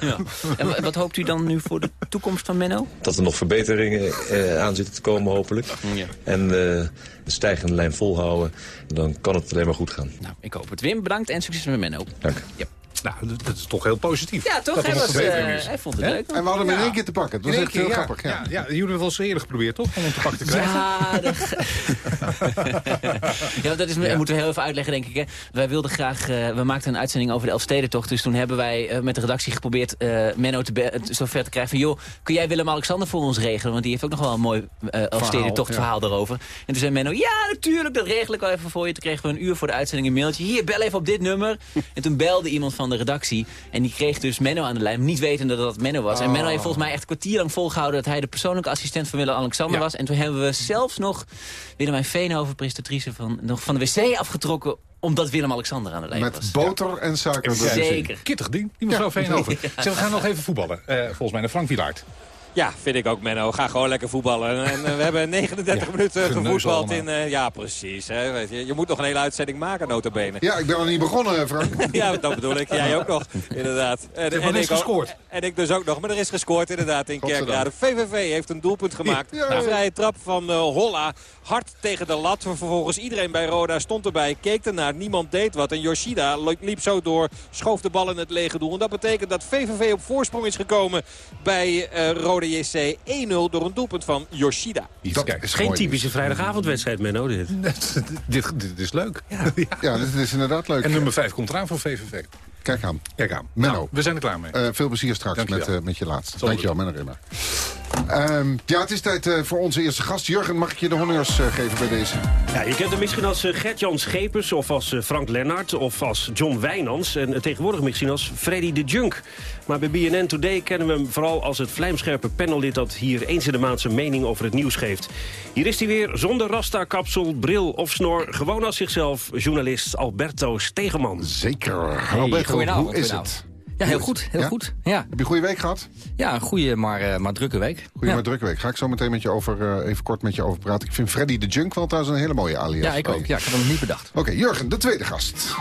Ja. En wa- wat hoopt u dan nu voor de toekomst van Menno? Dat er nog verbeteringen eh, aan zitten te komen hopelijk. Ja. En eh, een stijgende lijn volhouden. Dan kan het alleen maar goed gaan. Nou, ik hoop het. Wim, bedankt en succes met Menno. Dank. Ja. Nou, dat- dat is toch heel positief. Ja, toch? Dat Hij, was, eh, is. hij vond het leuk. En we hadden hem in Ja. één keer te pakken. Het was echt heel keer, ja. grappig. Ja. Ja, ja, jullie hebben wel eens eerder geprobeerd, toch? Om hem te pakken te krijgen. Ja, dat... ja, dat is, moeten we heel even uitleggen, denk ik. Hè. Wij wilden graag... eh, we maakten een uitzending over de Elfstedentocht. Dus toen hebben wij eh, met de redactie geprobeerd eh, Menno te zover te krijgen van... joh, kun jij Willem-Alexander voor ons regelen? Want die heeft ook nog wel een mooi eh Elfstedentocht ja. verhaal daarover. En toen zei Menno, ja, natuurlijk, dat regel ik wel even voor je. Toen kregen we een uur voor de uitzending een mailtje. Hier, bel even op dit nummer. En toen belde iemand van de redactie. En die kreeg dus Menno aan de lijn, niet wetende dat het Menno was. En Menno heeft volgens mij echt een kwartier lang volgehouden... dat hij de persoonlijke assistent van Willem-Alexander Ja. was. En toen hebben we zelfs nog Willemijn Veenhoven, presentatrice van, nog van de wc afgetrokken... omdat Willem-Alexander aan de lijn was. Met boter en suiker. Ja. Zeker. Kittig ding, die mevrouw Veenhoven. Zeg, we gaan nog even voetballen. Eh, volgens mij naar Frank Wilaert. Ja, vind ik ook, Menno. Ga gewoon lekker voetballen. En eh, we hebben 39 Ja, minuten gevoetbald in... eh, ja, precies. Hè, weet je. je moet nog een hele uitzending maken, notabene. Ja, ik ben nog niet begonnen, Frank. Ja, dat bedoel ik. Jij ook nog, inderdaad. En, er is ik ook- gescoord. En ik dus ook nog. Maar er is gescoord, inderdaad, in. Kerkrade. VVV heeft een doelpunt gemaakt. Ja, ja, ja. Een vrije trap van eh, Holla. Hard tegen de lat. Vervolgens iedereen bij Roda stond erbij. Keek ernaar. Niemand deed wat. En Yoshida li- liep zo door. Schoof de bal in het lege doel. En dat betekent dat VVV op voorsprong is gekomen bij eh Roda JC. 1-0 door een doelpunt van Yoshida. Dat Kijk, is Geen mooi. typische vrijdagavondwedstrijd, Menno, dit. dit, dit is leuk. Ja, dit is inderdaad leuk. En nummer 5 komt eraan voor VVV. Kijk aan. Kijk aan. Menno. Nou, we zijn er klaar mee. Eh, veel plezier straks met, eh, met je laatste. Dankjewel, Menno Rimmer. Ehm, ja, het is tijd eh, voor onze eerste gast. Jurgen, mag ik je de honneurs eh, geven bij deze? Ja, je kent hem misschien als Gert-Jan Schepers of als Frank Lennart of als John Wijnands. En tegenwoordig misschien als Freddy de Junk. Maar bij BNN Today kennen we hem vooral als het vlijmscherpe panellid... dat hier eens in de maand zijn mening over het nieuws geeft. Hier is hij weer, zonder rasta-kapsel, bril of snor. Gewoon als zichzelf, journalist Alberto Stegeman. Zeker. Alberto, goedenavond, hoe is het? Ja, heel goed, heel Ja? goed. Ja, Heb je een goede week gehad? ja een goede, maar, eh, maar drukke week. Goeie ja. maar drukke week. Ga ik zo meteen met je over, eh, even kort met je over praten. Ik vind Freddy de Junk wel trouwens een hele mooie alias. Ja, ik ook. Ja, ik had hem nog niet bedacht. Oké, Jurgen, de tweede gast.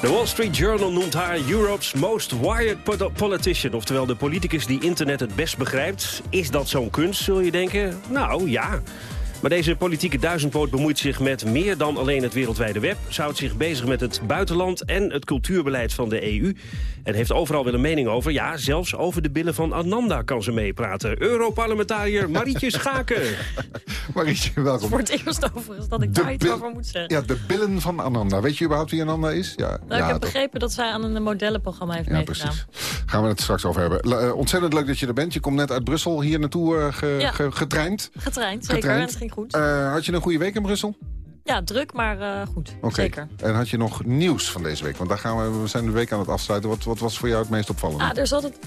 De Wall Street Journal noemt haar Europe's most wired po- politician. Oftewel de politicus die internet het best begrijpt. Is dat zo'n kunst, zul je denken? Nou, ja. Maar deze politieke duizendpoot bemoeit zich met meer dan alleen het wereldwijde web. Ze houdt zich bezig met het buitenland en het cultuurbeleid van de EU. En heeft overal wel een mening over. Ja, zelfs over de billen van Ananda kan ze meepraten. Europarlementariër Marietje Schaken. Marietje, welkom. Voor het eerst overigens dat ik De daar iets over moet zeggen. Ja, de billen van Ananda. Weet je überhaupt wie Ananda is? Ja, Nou, ja, ik heb toch. begrepen dat zij aan een modellenprogramma heeft Ja, meegedaan. precies. Gaan we het straks over hebben. La- eh, ontzettend leuk dat je er bent. Je komt net uit Brussel hier naartoe eh, ge- Ja. ge- getraind. Getraind, zeker. Getraind. En het ging goed. Eh, had je een goede week in Brussel? Ja, druk, maar eh, goed. Zeker. En had je nog nieuws van deze week? Want daar gaan we, we zijn de week aan het afsluiten. Wat, wat was voor jou het meest opvallende? Ah, er is altijd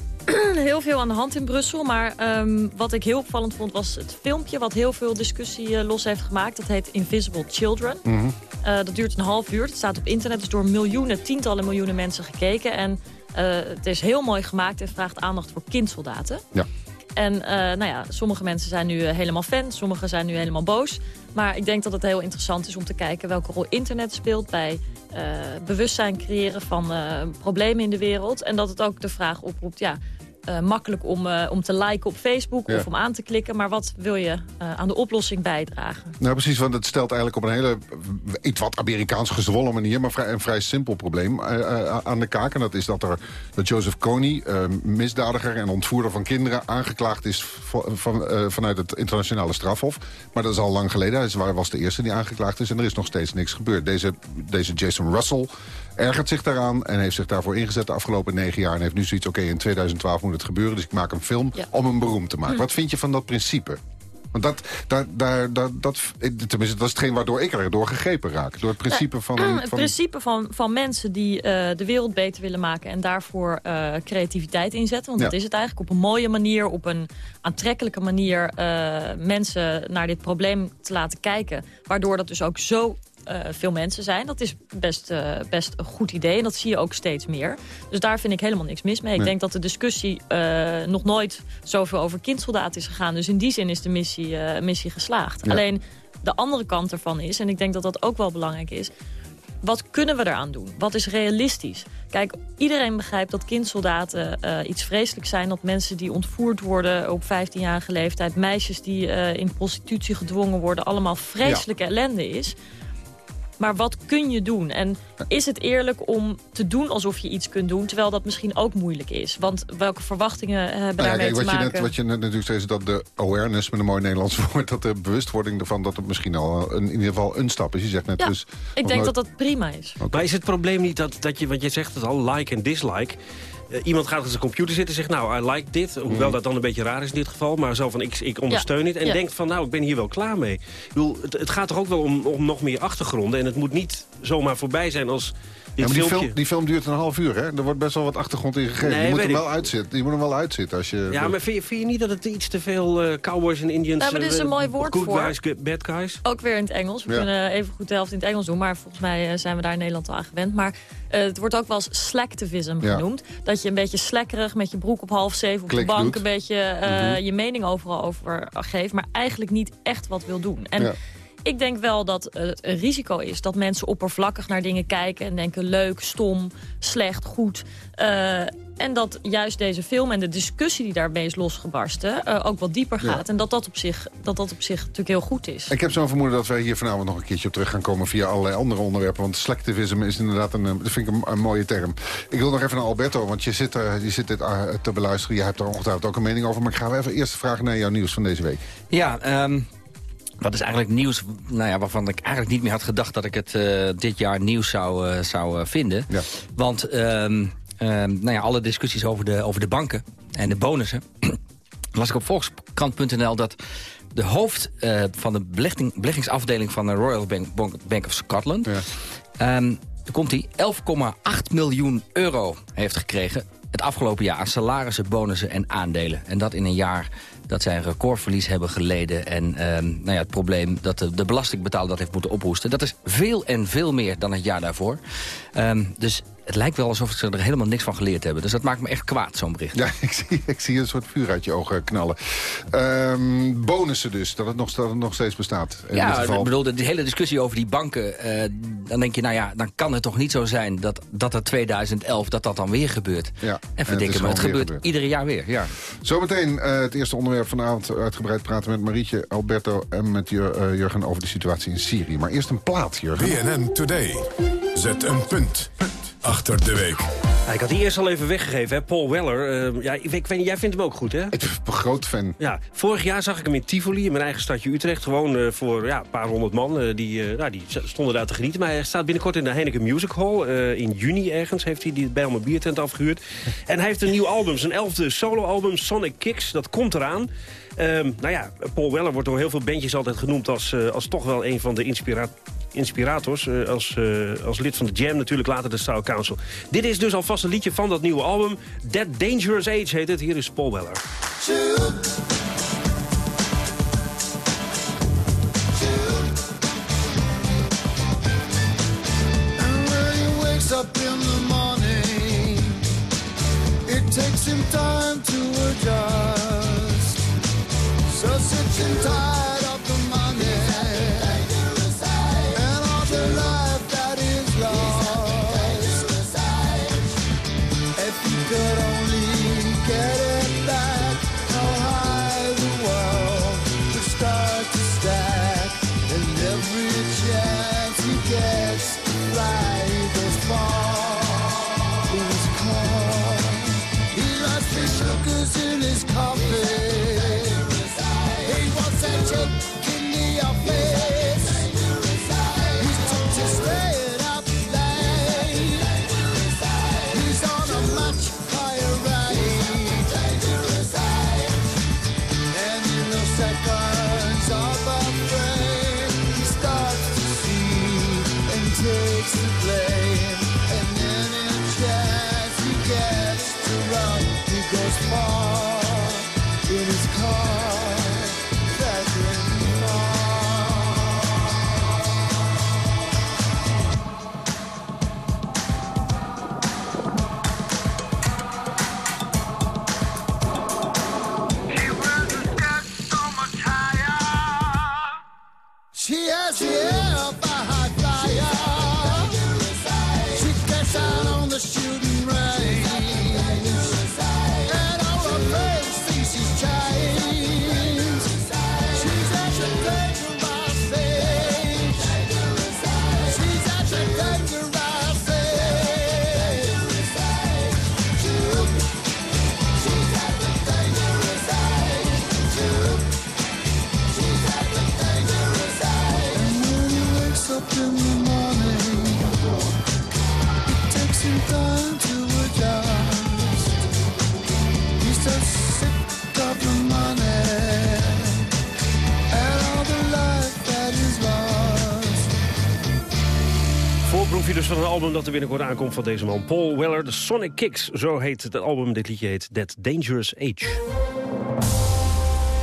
heel veel aan de hand in Brussel. Maar ehm, wat ik heel opvallend vond was het filmpje... wat heel veel discussie eh, los heeft gemaakt. Dat heet Invisible Children. Mhm. Eh, dat duurt een half uur. Het staat op internet. is door miljoenen, tientallen miljoenen mensen gekeken. En het is heel mooi gemaakt en vraagt aandacht voor kindsoldaten. Ja. En eh, nou ja, sommige mensen zijn nu eh, helemaal fan, sommigen zijn nu helemaal boos. Maar ik denk dat het heel interessant is om te kijken welke rol internet speelt bij eh, bewustzijn creëren van problemen in de wereld. En dat het ook de vraag oproept, ja, eh, makkelijk om, eh, om te liken op Facebook Ja. of om aan te klikken. Maar wat wil je eh, aan de oplossing bijdragen? Nou, precies, want het stelt eigenlijk op een hele, iets wat Amerikaans gezwollen manier... maar vrij, een vrij simpel probleem aan de kaak. En dat is dat, er, dat Joseph Kony, misdadiger en ontvoerder van kinderen... aangeklaagd is van, vanuit het internationale strafhof. Maar dat is al lang geleden. Hij was de eerste die aangeklaagd is en er is nog steeds niks gebeurd. Deze, deze Jason Russell ergert zich daaraan en heeft zich daarvoor ingezet de afgelopen negen jaar... en heeft nu zoiets, oké, in 2012 moet het gebeuren... dus ik maak een film Ja. om hem beroemd te maken. Hm. Wat vind je van dat principe? Want dat, daar, daar, dat, dat, tenminste, dat is hetgeen waardoor ik er door gegrepen raak. Door het principe van... Nou, een- het van principe van, van mensen die eh, de wereld beter willen maken... en daarvoor eh, creativiteit inzetten. Want Ja. dat is het eigenlijk. Op een mooie manier, op een aantrekkelijke manier... eh, mensen naar dit probleem te laten kijken. Waardoor dat dus ook zo eh, veel mensen zijn. Dat is best, eh, best een goed idee en dat zie je ook steeds meer. Dus daar vind ik helemaal niks mis mee. Ik denk dat de discussie eh, nog nooit zoveel over kindsoldaten is gegaan. Dus in die zin is de missie, missie geslaagd. Ja. Alleen de andere kant ervan is, en ik denk dat dat ook wel belangrijk is... wat kunnen we eraan doen? Wat is realistisch? Kijk, iedereen begrijpt dat kindsoldaten iets vreselijks zijn. Dat mensen die ontvoerd worden op 15-jarige leeftijd... meisjes die in prostitutie gedwongen worden... allemaal vreselijke ellende is. Maar wat kun je doen? En is het eerlijk om te doen alsof je iets kunt doen... terwijl dat misschien ook moeilijk is? Want welke verwachtingen hebben Nou ja, daarmee kijk, te wat, je maken? net, wat je net natuurlijk zei, is dat de awareness, met een mooi Nederlands woord... dat de bewustwording ervan dat het misschien al een, in ieder geval een stap is. Je zegt net Ja, dus... ik denk nooit- dat dat prima is. Maar is het probleem niet dat, dat je, want je zegt het al, like en dislike... Eh, iemand gaat op zijn computer zitten en zegt, nou, I like dit. Hoewel Mhm. dat dan een beetje raar is in dit geval. Maar zo van, ik, ik ondersteun dit. En denkt van, nou, ik ben hier wel klaar mee. Ik bedoel, het, het gaat toch ook wel om, om nog meer achtergronden. En het moet niet zomaar voorbij zijn als Ja, dit maar die, film, die film duurt een half uur, hè? Er wordt best wel wat achtergrond in gegeven. Nee, je, moet hem ik. wel uitzitten. je moet hem wel uitzitten. Als je, Ja, maar vind je, vind je niet dat het iets te veel eh, cowboys en Indians... Ja, maar dit is eh, een mooi woord good voor. guys, bad guys? Ook weer in het Engels. We Ja. kunnen even goed de helft in het Engels doen. Maar volgens mij eh, zijn we daar in Nederland al aan gewend. Maar eh, het wordt ook wel eens slacktivism Ja. genoemd. Dat je een beetje slekkerig met je broek op half zeven op Klik de bank... doet. een beetje eh, Mhm. je mening overal over geeft. Maar eigenlijk niet echt wat wil doen. En Ja. Ik denk wel dat het een risico is dat mensen oppervlakkig naar dingen kijken... en denken leuk, stom, slecht, goed... Eh, en dat juist deze film en de discussie die daarbij is losgebarsten... eh, ook wat dieper Ja. gaat. En dat dat, op zich, dat dat op zich natuurlijk heel goed is. Ik heb zo'n vermoeden dat wij hier vanavond nog een keertje op terug gaan komen... via allerlei andere onderwerpen. Want selectivisme is inderdaad een, eh, dat vind ik een, een mooie term. Ik wil nog even naar Alberto, want je zit, eh, je zit dit eh, te beluisteren. Je hebt er ongetwijfeld ook een mening over. Maar ik ga even eerst vragen naar jouw nieuws van deze week. Ja, ehm, dat is eigenlijk nieuws nou ja, waarvan ik eigenlijk niet meer had gedacht... dat ik het eh, dit jaar nieuws zou, eh, zou eh, vinden. Want ehm, ehm, nou ja, alle discussies over de, over de banken en de bonussen... las ik op volkskrant.nl dat de hoofd van de belegging, beleggingsafdeling... van de Royal Bank, Bank, of Scotland... ehm, daar komt hij 11,8 miljoen euro heeft gekregen het afgelopen jaar aan salarissen, bonussen en aandelen. En dat in een jaar dat zij een recordverlies hebben geleden. En ehm, nou ja, het probleem dat de, de belastingbetaler dat heeft moeten ophoesten. Dat is veel en veel meer dan het jaar daarvoor. Ehm, dus het lijkt wel alsof ze er helemaal niks van geleerd hebben. Dus dat maakt me echt kwaad, zo'n bericht. Ja, ik zie, ik zie een soort vuur uit je ogen knallen. Ehm, bonussen dus, dat het nog, dat het nog steeds bestaat. In ja, geval. ik bedoel, de, die hele discussie over die banken... eh, dan denk je, nou ja, dan kan het toch niet zo zijn... dat dat er 2011, dat dat dan weer gebeurt. Ja, En verdikken me, het gebeurt gebeurd. iedere jaar weer. Ja. Zometeen eh, het eerste onderwerp vanavond uitgebreid praten met Marietje, Alberto en met Jur- eh, Jurgen over de situatie in Syrië. Maar eerst een plaat, Jurgen. BNN Today. Zet een punt achter de week. Ja, ik had die eerst al even weggegeven, hè. Paul Weller. Eh, ja, ik, ik weet niet, jij vindt hem ook goed, hè? Ik ben een groot fan. Ja, vorig jaar zag ik hem in Tivoli, in mijn eigen stadje Utrecht. Gewoon eh, voor ja, een paar honderd man. eh, die, eh, nou, die stonden daar te genieten. Maar hij staat binnenkort in de Heineken Music Hall. Eh, in juni ergens heeft hij die bij een biertent afgehuurd. En hij heeft een nieuw album, zijn elfde soloalbum, Sonic Kicks. Dat komt eraan. Ehm, nou ja, Paul Weller wordt door heel veel bandjes altijd genoemd... als, eh, als toch wel een van de inspira inspirators. eh, als, eh, als lid van de Jam natuurlijk, later de Style Council. Dit is dus alvast een liedje van dat nieuwe album. That Dangerous Age heet het. Hier is Paul Weller. up a hot fire. She gets out on the shooting. Voorproefje dus van een album dat er binnenkort aankomt van deze man. Paul Weller, de Sonic Kicks. Zo heet het album. Dit liedje heet That Dangerous Age.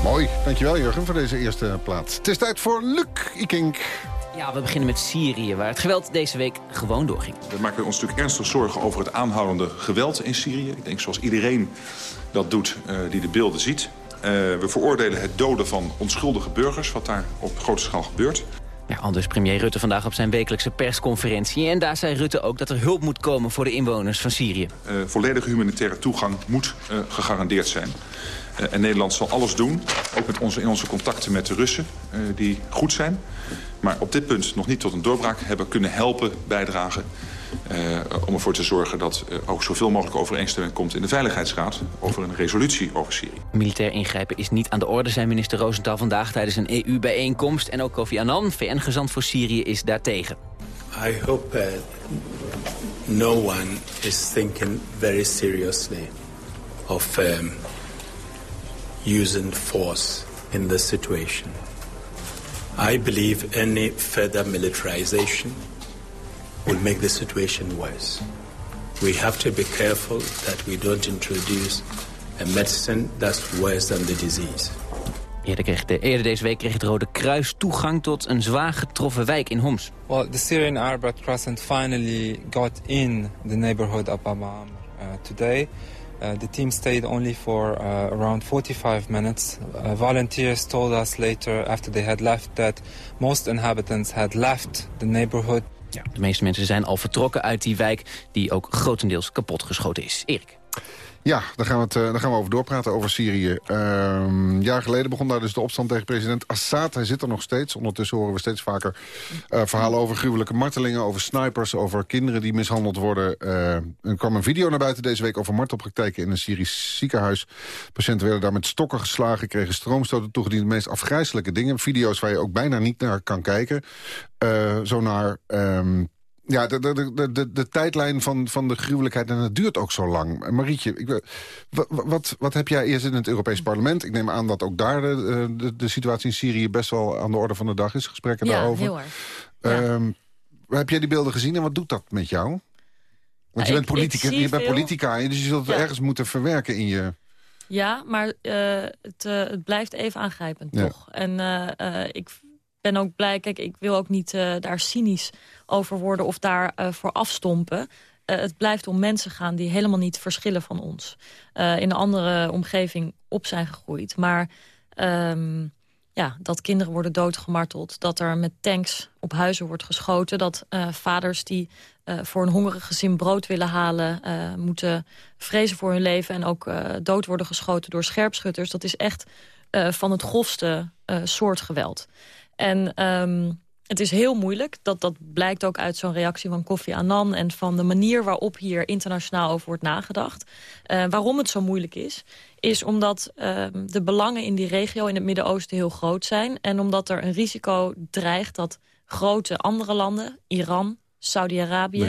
Mooi, dankjewel Jurgen voor deze eerste plaat. Het is tijd voor Luc Ikink. Ja, we beginnen met Syrië, waar het geweld deze week gewoon doorging. We maken ons natuurlijk ernstig zorgen over het aanhoudende geweld in Syrië. Ik denk zoals iedereen dat doet eh, die de beelden ziet. Eh, we veroordelen het doden van onschuldige burgers, wat daar op grote schaal gebeurt. Ja, anders premier Rutte vandaag op zijn wekelijkse persconferentie. En daar zei Rutte ook dat er hulp moet komen voor de inwoners van Syrië. Eh, volledige humanitaire toegang moet eh, gegarandeerd zijn. Eh, en Nederland zal alles doen, ook met onze, in onze contacten met de Russen, die goed zijn. Maar op dit punt nog niet tot een doorbraak hebben kunnen helpen, bijdragen... eh, om ervoor te zorgen dat eh, ook zoveel mogelijk overeenstemming komt in de Veiligheidsraad... over een resolutie over Syrië. Militair ingrijpen is niet aan de orde, zei minister Rosenthal vandaag tijdens een EU-bijeenkomst. En ook Kofi Annan, VN-gezant voor Syrië, is daartegen. I hope uh, no one is thinking very seriously of um, using force in this situation. I believe any further militarization will make the situation worse. We have to be careful that we don't introduce a medicine that's worse than the disease. Eerder, kreeg de, eerder deze week kreeg het Rode Kruis toegang tot een zwaar getroffen wijk in Homs. Well, the Syrian Arab Red Crescent finally got in the neighborhood of Abam uh, today. Uh, the team stayed only for uh, around 45 minutes. Uh, volunteers told us later, after they had left, that most inhabitants had left the neighborhood. Ja, de meeste mensen zijn al vertrokken uit die wijk die ook grotendeels kapotgeschoten is. Erik. Ja, daar gaan, we het, eh, gaan we over doorpraten, over Syrië. Ehm, Een jaar geleden begon daar dus de opstand tegen president Assad. Hij zit er nog steeds. Ondertussen horen we steeds vaker eh, verhalen over gruwelijke martelingen... over snipers, over kinderen die mishandeld worden. Eh, er kwam een video naar buiten deze week over martelpraktijken... in een Syrisch ziekenhuis. Patiënten werden daar met stokken geslagen, kregen stroomstoten toegediend. De meest afgrijzelijke dingen. Video's waar je ook bijna niet naar kan kijken. Zo naar... ehm, ja, de, de, de, de, de tijdlijn van, van de gruwelijkheid, en het duurt ook zo lang. Marietje, ik, wat, wat, heb jij eerst in het Europees Parlement? Ik neem aan dat ook daar de, de, de situatie in Syrië best wel aan de orde van de dag is. Gesprekken Ja, daarover. heel erg. Ehm, heb jij die beelden gezien en wat doet dat met jou? Want je, bent politica, je bent politica, dus je zult het Ja. ergens moeten verwerken in je... Ja, maar eh, het, eh, het blijft even aangrijpend, toch? En eh, ik ben ook blij, kijk, ik wil ook niet eh, daar cynisch over worden... of daar eh, voor afstompen. Eh, het blijft om mensen gaan die helemaal niet verschillen van ons. In een andere omgeving op zijn gegroeid. Maar ehm, ja, dat kinderen worden doodgemarteld. Dat er met tanks op huizen wordt geschoten. Dat vaders die voor een hongerig gezin brood willen halen... moeten vrezen voor hun leven en ook dood worden geschoten door scherpschutters. Dat is echt van het grofste soort geweld. En ehm, het is heel moeilijk. Dat, dat blijkt ook uit zo'n reactie van Kofi Annan... en van de manier waarop hier internationaal over wordt nagedacht. Eh, waarom het zo moeilijk is, is omdat ehm, de belangen in die regio... in het Midden-Oosten heel groot zijn. En omdat er een risico dreigt dat grote andere landen... Iran, Saudi-Arabië...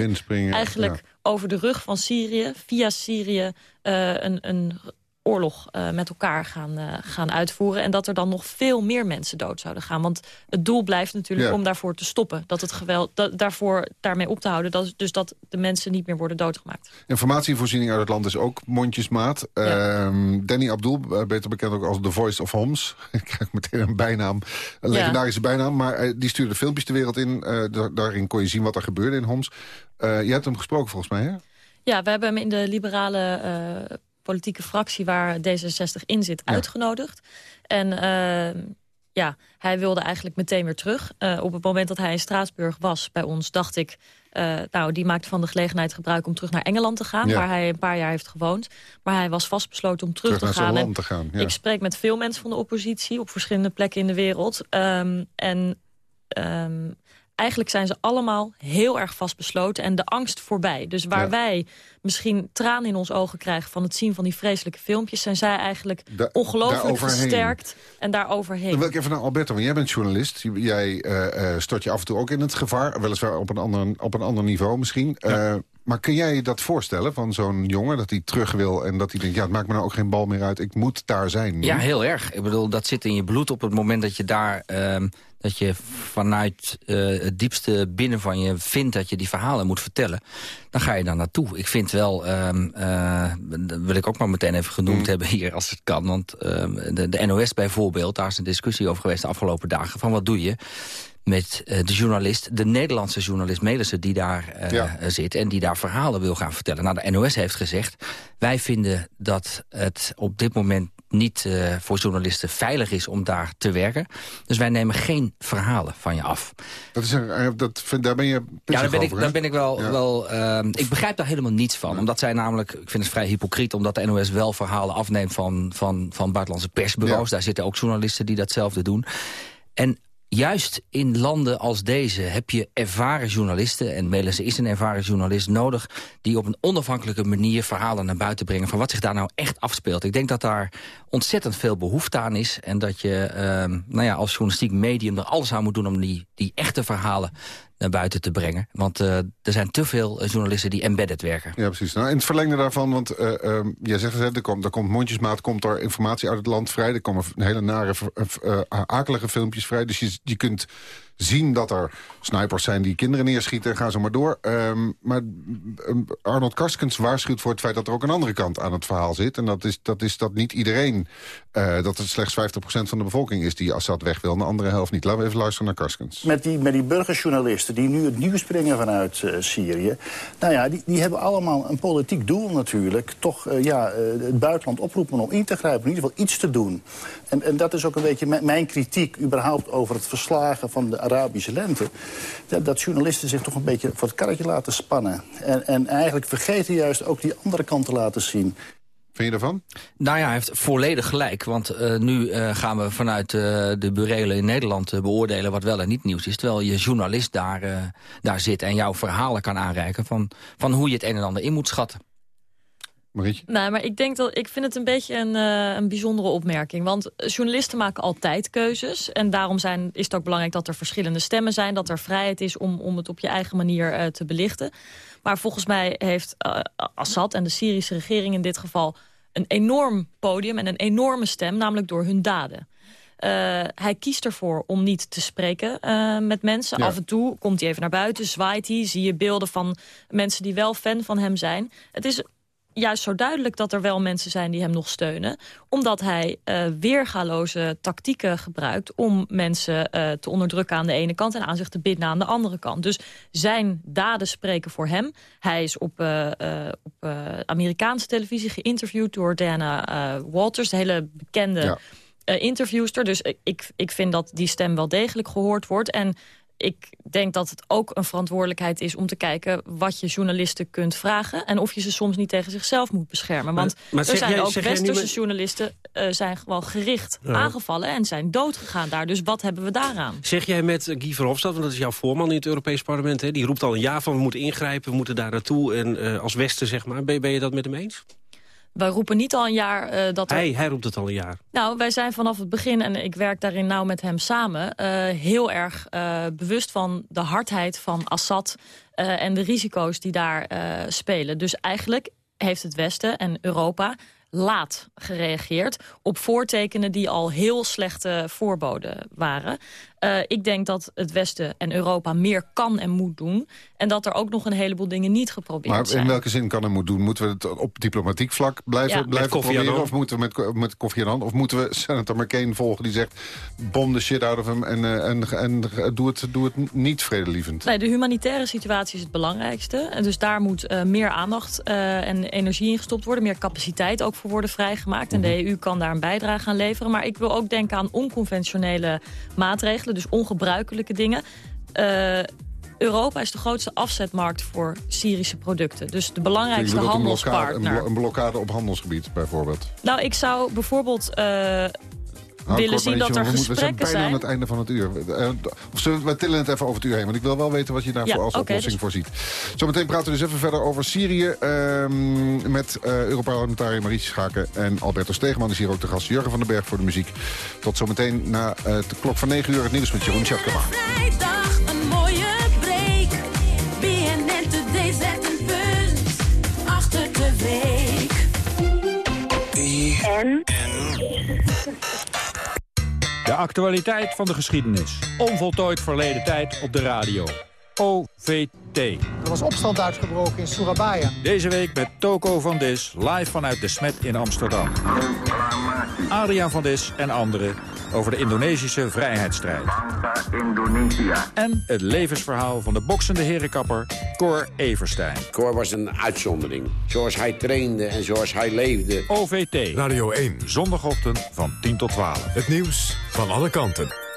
Eigenlijk ja. over de rug van Syrië, via Syrië... eh, een, een oorlog eh, met elkaar gaan, eh, gaan uitvoeren. En dat er dan nog veel meer mensen dood zouden gaan. Want het doel blijft natuurlijk Ja. om daarvoor te stoppen. Dat het geweld, daarvoor daarmee op te houden. Dat, dus dat de mensen niet meer worden doodgemaakt. Informatievoorziening uit het land is ook mondjesmaat. Ehm, Danny Abdul, eh, beter bekend ook als The Voice of Homs. Ik krijg meteen een bijnaam, een Ja. legendarische bijnaam. Maar die stuurde filmpjes de wereld in. Da- daarin kon je zien wat er gebeurde in Homs. Je hebt hem gesproken volgens mij, hè? Ja, we hebben hem in de liberale politieke fractie... waar D66 in zit, uitgenodigd. En eh, ja, hij wilde eigenlijk meteen weer terug. Eh, op het moment dat hij in Straatsburg was bij ons, dacht ik... eh, nou, die maakte van de gelegenheid gebruik om terug naar Engeland te gaan... Ja. waar hij een paar jaar heeft gewoond. Maar hij was vastbesloten om terug, te gaan. En te gaan, ja. Ik spreek met veel mensen van de oppositie... op verschillende plekken in de wereld. Ehm, en ehm, eigenlijk zijn ze allemaal heel erg vastbesloten... en de angst voorbij. Dus waar Ja. wij misschien tranen in ons ogen krijgen... van het zien van die vreselijke filmpjes... zijn zij eigenlijk Da- ongelooflijk daaroverheen. versterkt en daar overheen. Dan wil ik even naar Alberto, want jij bent journalist. Jij eh, eh, stort je af en toe ook in het gevaar. Weliswaar op een ander, op een ander niveau misschien. Eh, maar kun jij je dat voorstellen van zo'n jongen... dat hij terug wil en dat hij denkt... ja, het maakt me nou ook geen bal meer uit. Ik moet daar zijn. nu. Ja, heel erg. Ik bedoel, dat zit in je bloed op het moment dat je daar... ehm, dat je vanuit eh, het diepste binnen van je vindt dat je die verhalen moet vertellen. Dan ga je daar naartoe. Ik vind wel, ehm, eh, dat wil ik ook maar meteen even genoemd Mm. hebben hier als het kan. Want ehm, de, de NOS bijvoorbeeld, daar is een discussie over geweest de afgelopen dagen. Van wat doe je? met eh, de journalist, de Nederlandse journalist Melissen... die daar Ja. zit en die daar verhalen wil gaan vertellen. Nou, de NOS heeft gezegd... wij vinden dat het op dit moment niet eh, voor journalisten veilig is om daar te werken. Dus wij nemen geen verhalen van je af. Dat is een, eh, dat, vind- daar ben je Ja, daar ben ik, over, daar ben ik wel... Ja. wel ehm, ik begrijp daar helemaal niets van. Omdat zij namelijk, ik vind het vrij hypocriet... omdat de NOS wel verhalen afneemt van, van, van buitenlandse persbureaus. Daar zitten ook journalisten die datzelfde doen. En juist in landen als deze heb je ervaren journalisten... en Melissen is een ervaren journalist nodig... die op een onafhankelijke manier verhalen naar buiten brengen... van wat zich daar nou echt afspeelt. Ik denk dat daar ontzettend veel behoefte aan is... en dat je ehm, nou ja, als journalistiek medium er alles aan moet doen... om die, die echte verhalen naar buiten te brengen. Want eh, er zijn te veel eh, journalisten die embedded werken. Ja, precies. Nou, in het verlengde daarvan, want eh, ehm, jij zegt het, er komt, er komt mondjesmaat, komt er informatie uit het land vrij. Er komen hele nare, akelige filmpjes vrij. Dus je, je kunt zien dat er snipers zijn die kinderen neerschieten en ga zo maar door. Ehm, maar ehm, Arnold Karskens waarschuwt voor het feit dat er ook een andere kant aan het verhaal zit. En dat is dat, is dat niet iedereen, eh, dat het slechts 50% van de bevolking is die Assad weg wil. En de andere helft niet. Laten we even luisteren naar Karskens. Met die, met die burgerjournalisten die nu het nieuws brengen vanuit eh, Syrië. Nou ja, die, die hebben allemaal een politiek doel natuurlijk. Toch eh, ja, het buitenland oproepen om in te grijpen. In ieder geval iets te doen. En, en dat is ook een beetje mijn kritiek überhaupt over het verslagen van de Arabische lente. Dat, dat journalisten zich toch een beetje voor het karretje laten spannen. En, en eigenlijk vergeten juist ook die andere kant te laten zien. Vind je daarvan? Nou ja, hij heeft volledig gelijk. Want eh, nu eh, gaan we vanuit eh, de burelen in Nederland beoordelen wat wel en niet nieuws is. Terwijl je journalist daar, daar zit en jouw verhalen kan aanreiken van, van hoe je het een en ander in moet schatten. Marietje? Nee, maar ik denk dat ik vind het een beetje een, eh, een bijzondere opmerking. Want journalisten maken altijd keuzes. En daarom zijn, is het ook belangrijk dat er verschillende stemmen zijn. Dat er vrijheid is om, om het op je eigen manier eh, te belichten. Maar volgens mij heeft eh, Assad en de Syrische regering in dit geval... een enorm podium en een enorme stem, namelijk door hun daden. Eh, hij kiest ervoor om niet te spreken eh, met mensen. Ja. Af en toe komt hij even naar buiten, zwaait hij... zie je beelden van mensen die wel fan van hem zijn. Het is juist zo duidelijk dat er wel mensen zijn die hem nog steunen. Omdat hij eh, weergaloze tactieken gebruikt om mensen eh, te onderdrukken aan de ene kant... en aan zich te binden aan de andere kant. Dus zijn daden spreken voor hem. Hij is op, eh, op Amerikaanse televisie geïnterviewd door Diana eh, Walters... de hele bekende Ja. interviewster. Dus ik, ik vind dat die stem wel degelijk gehoord wordt. En ik denk dat het ook een verantwoordelijkheid is om te kijken... wat je journalisten kunt vragen... en of je ze soms niet tegen zichzelf moet beschermen. Want Maar- maar er zijn jij- ook westerse met- journalisten... eh, zijn gewoon gericht aangevallen en zijn doodgegaan daar. Dus wat hebben we daaraan? Zeg jij met eh, Guy Verhofstadt, want dat is jouw voorman in het Europees Parlement... Hè, die roept al een jaar van we moeten ingrijpen, we moeten daar naartoe... en eh, als Westen, zeg maar, ben, ben je dat met hem eens? Wij roepen niet al een jaar eh, dat er... Hij, hij roept het al een jaar. Nou, wij zijn vanaf het begin, en ik werk daarin nauw met hem samen... eh, heel erg eh, bewust van de hardheid van Assad... en de risico's die daar spelen. Dus eigenlijk heeft het Westen en Europa laat gereageerd... op voortekenen die al heel slechte voorboden waren. Ik denk dat het Westen en Europa meer kan en moet doen. En dat er ook nog een heleboel dingen niet geprobeerd Maar zijn. in welke zin kan en moet doen? Moeten we het op diplomatiek vlak blijven, Ja. Blijven proberen? Of moeten we met, met Kofi Annan? Of moeten we Senator McCain volgen die zegt... bom de shit out of hem en, eh, en, en, doe, het, doe het niet vredelievend? Nee, de humanitaire situatie is het belangrijkste. En dus daar moet eh, meer aandacht eh, en energie in gestopt worden. Meer capaciteit ook voor worden vrijgemaakt. En de EU kan daar een bijdrage aan leveren. Maar ik wil ook denken aan onconventionele maatregelen. Dus ongebruikelijke dingen. Eh, Europa is de grootste afzetmarkt voor Syrische producten. Dus de belangrijkste bedoelt een blokkade, een, handelspartner. blo- een blokkade op handelsgebied, bijvoorbeeld. Nou, ik zou bijvoorbeeld eh, Houd willen zien dat er gesprekken We zijn bijna zijn. aan het einde van het uur. Eh, Of zullen we, we tillen het even over het uur heen? Want ik wil wel weten wat je daarvoor Ja, als oké, oplossing dus- voorziet. Zometeen praten we dus even verder over Syrië... ehm, met eh Europarlementariër Marietje Schaken en Alberto Stegeman is hier ook de gast. Jurgen van den Berg voor de muziek. Tot zometeen na eh, de klok van 9 uur het nieuws met Jeroen Tjepkema. Vrijdag een mooie week. En? De actualiteit van de geschiedenis. Onvoltooid verleden tijd op de radio. OVT. Er was opstand uitgebroken in Surabaya. Deze week met Toko van Dis, live vanuit de Smet in Amsterdam. Adriaan van Dis en anderen over de Indonesische vrijheidsstrijd. En het levensverhaal van de boksende herenkapper Cor Everstein. Cor was een uitzondering. Zoals hij trainde en zoals hij leefde. OVT. Radio 1. Zondagochtend van 10 tot 12. Het nieuws van alle kanten.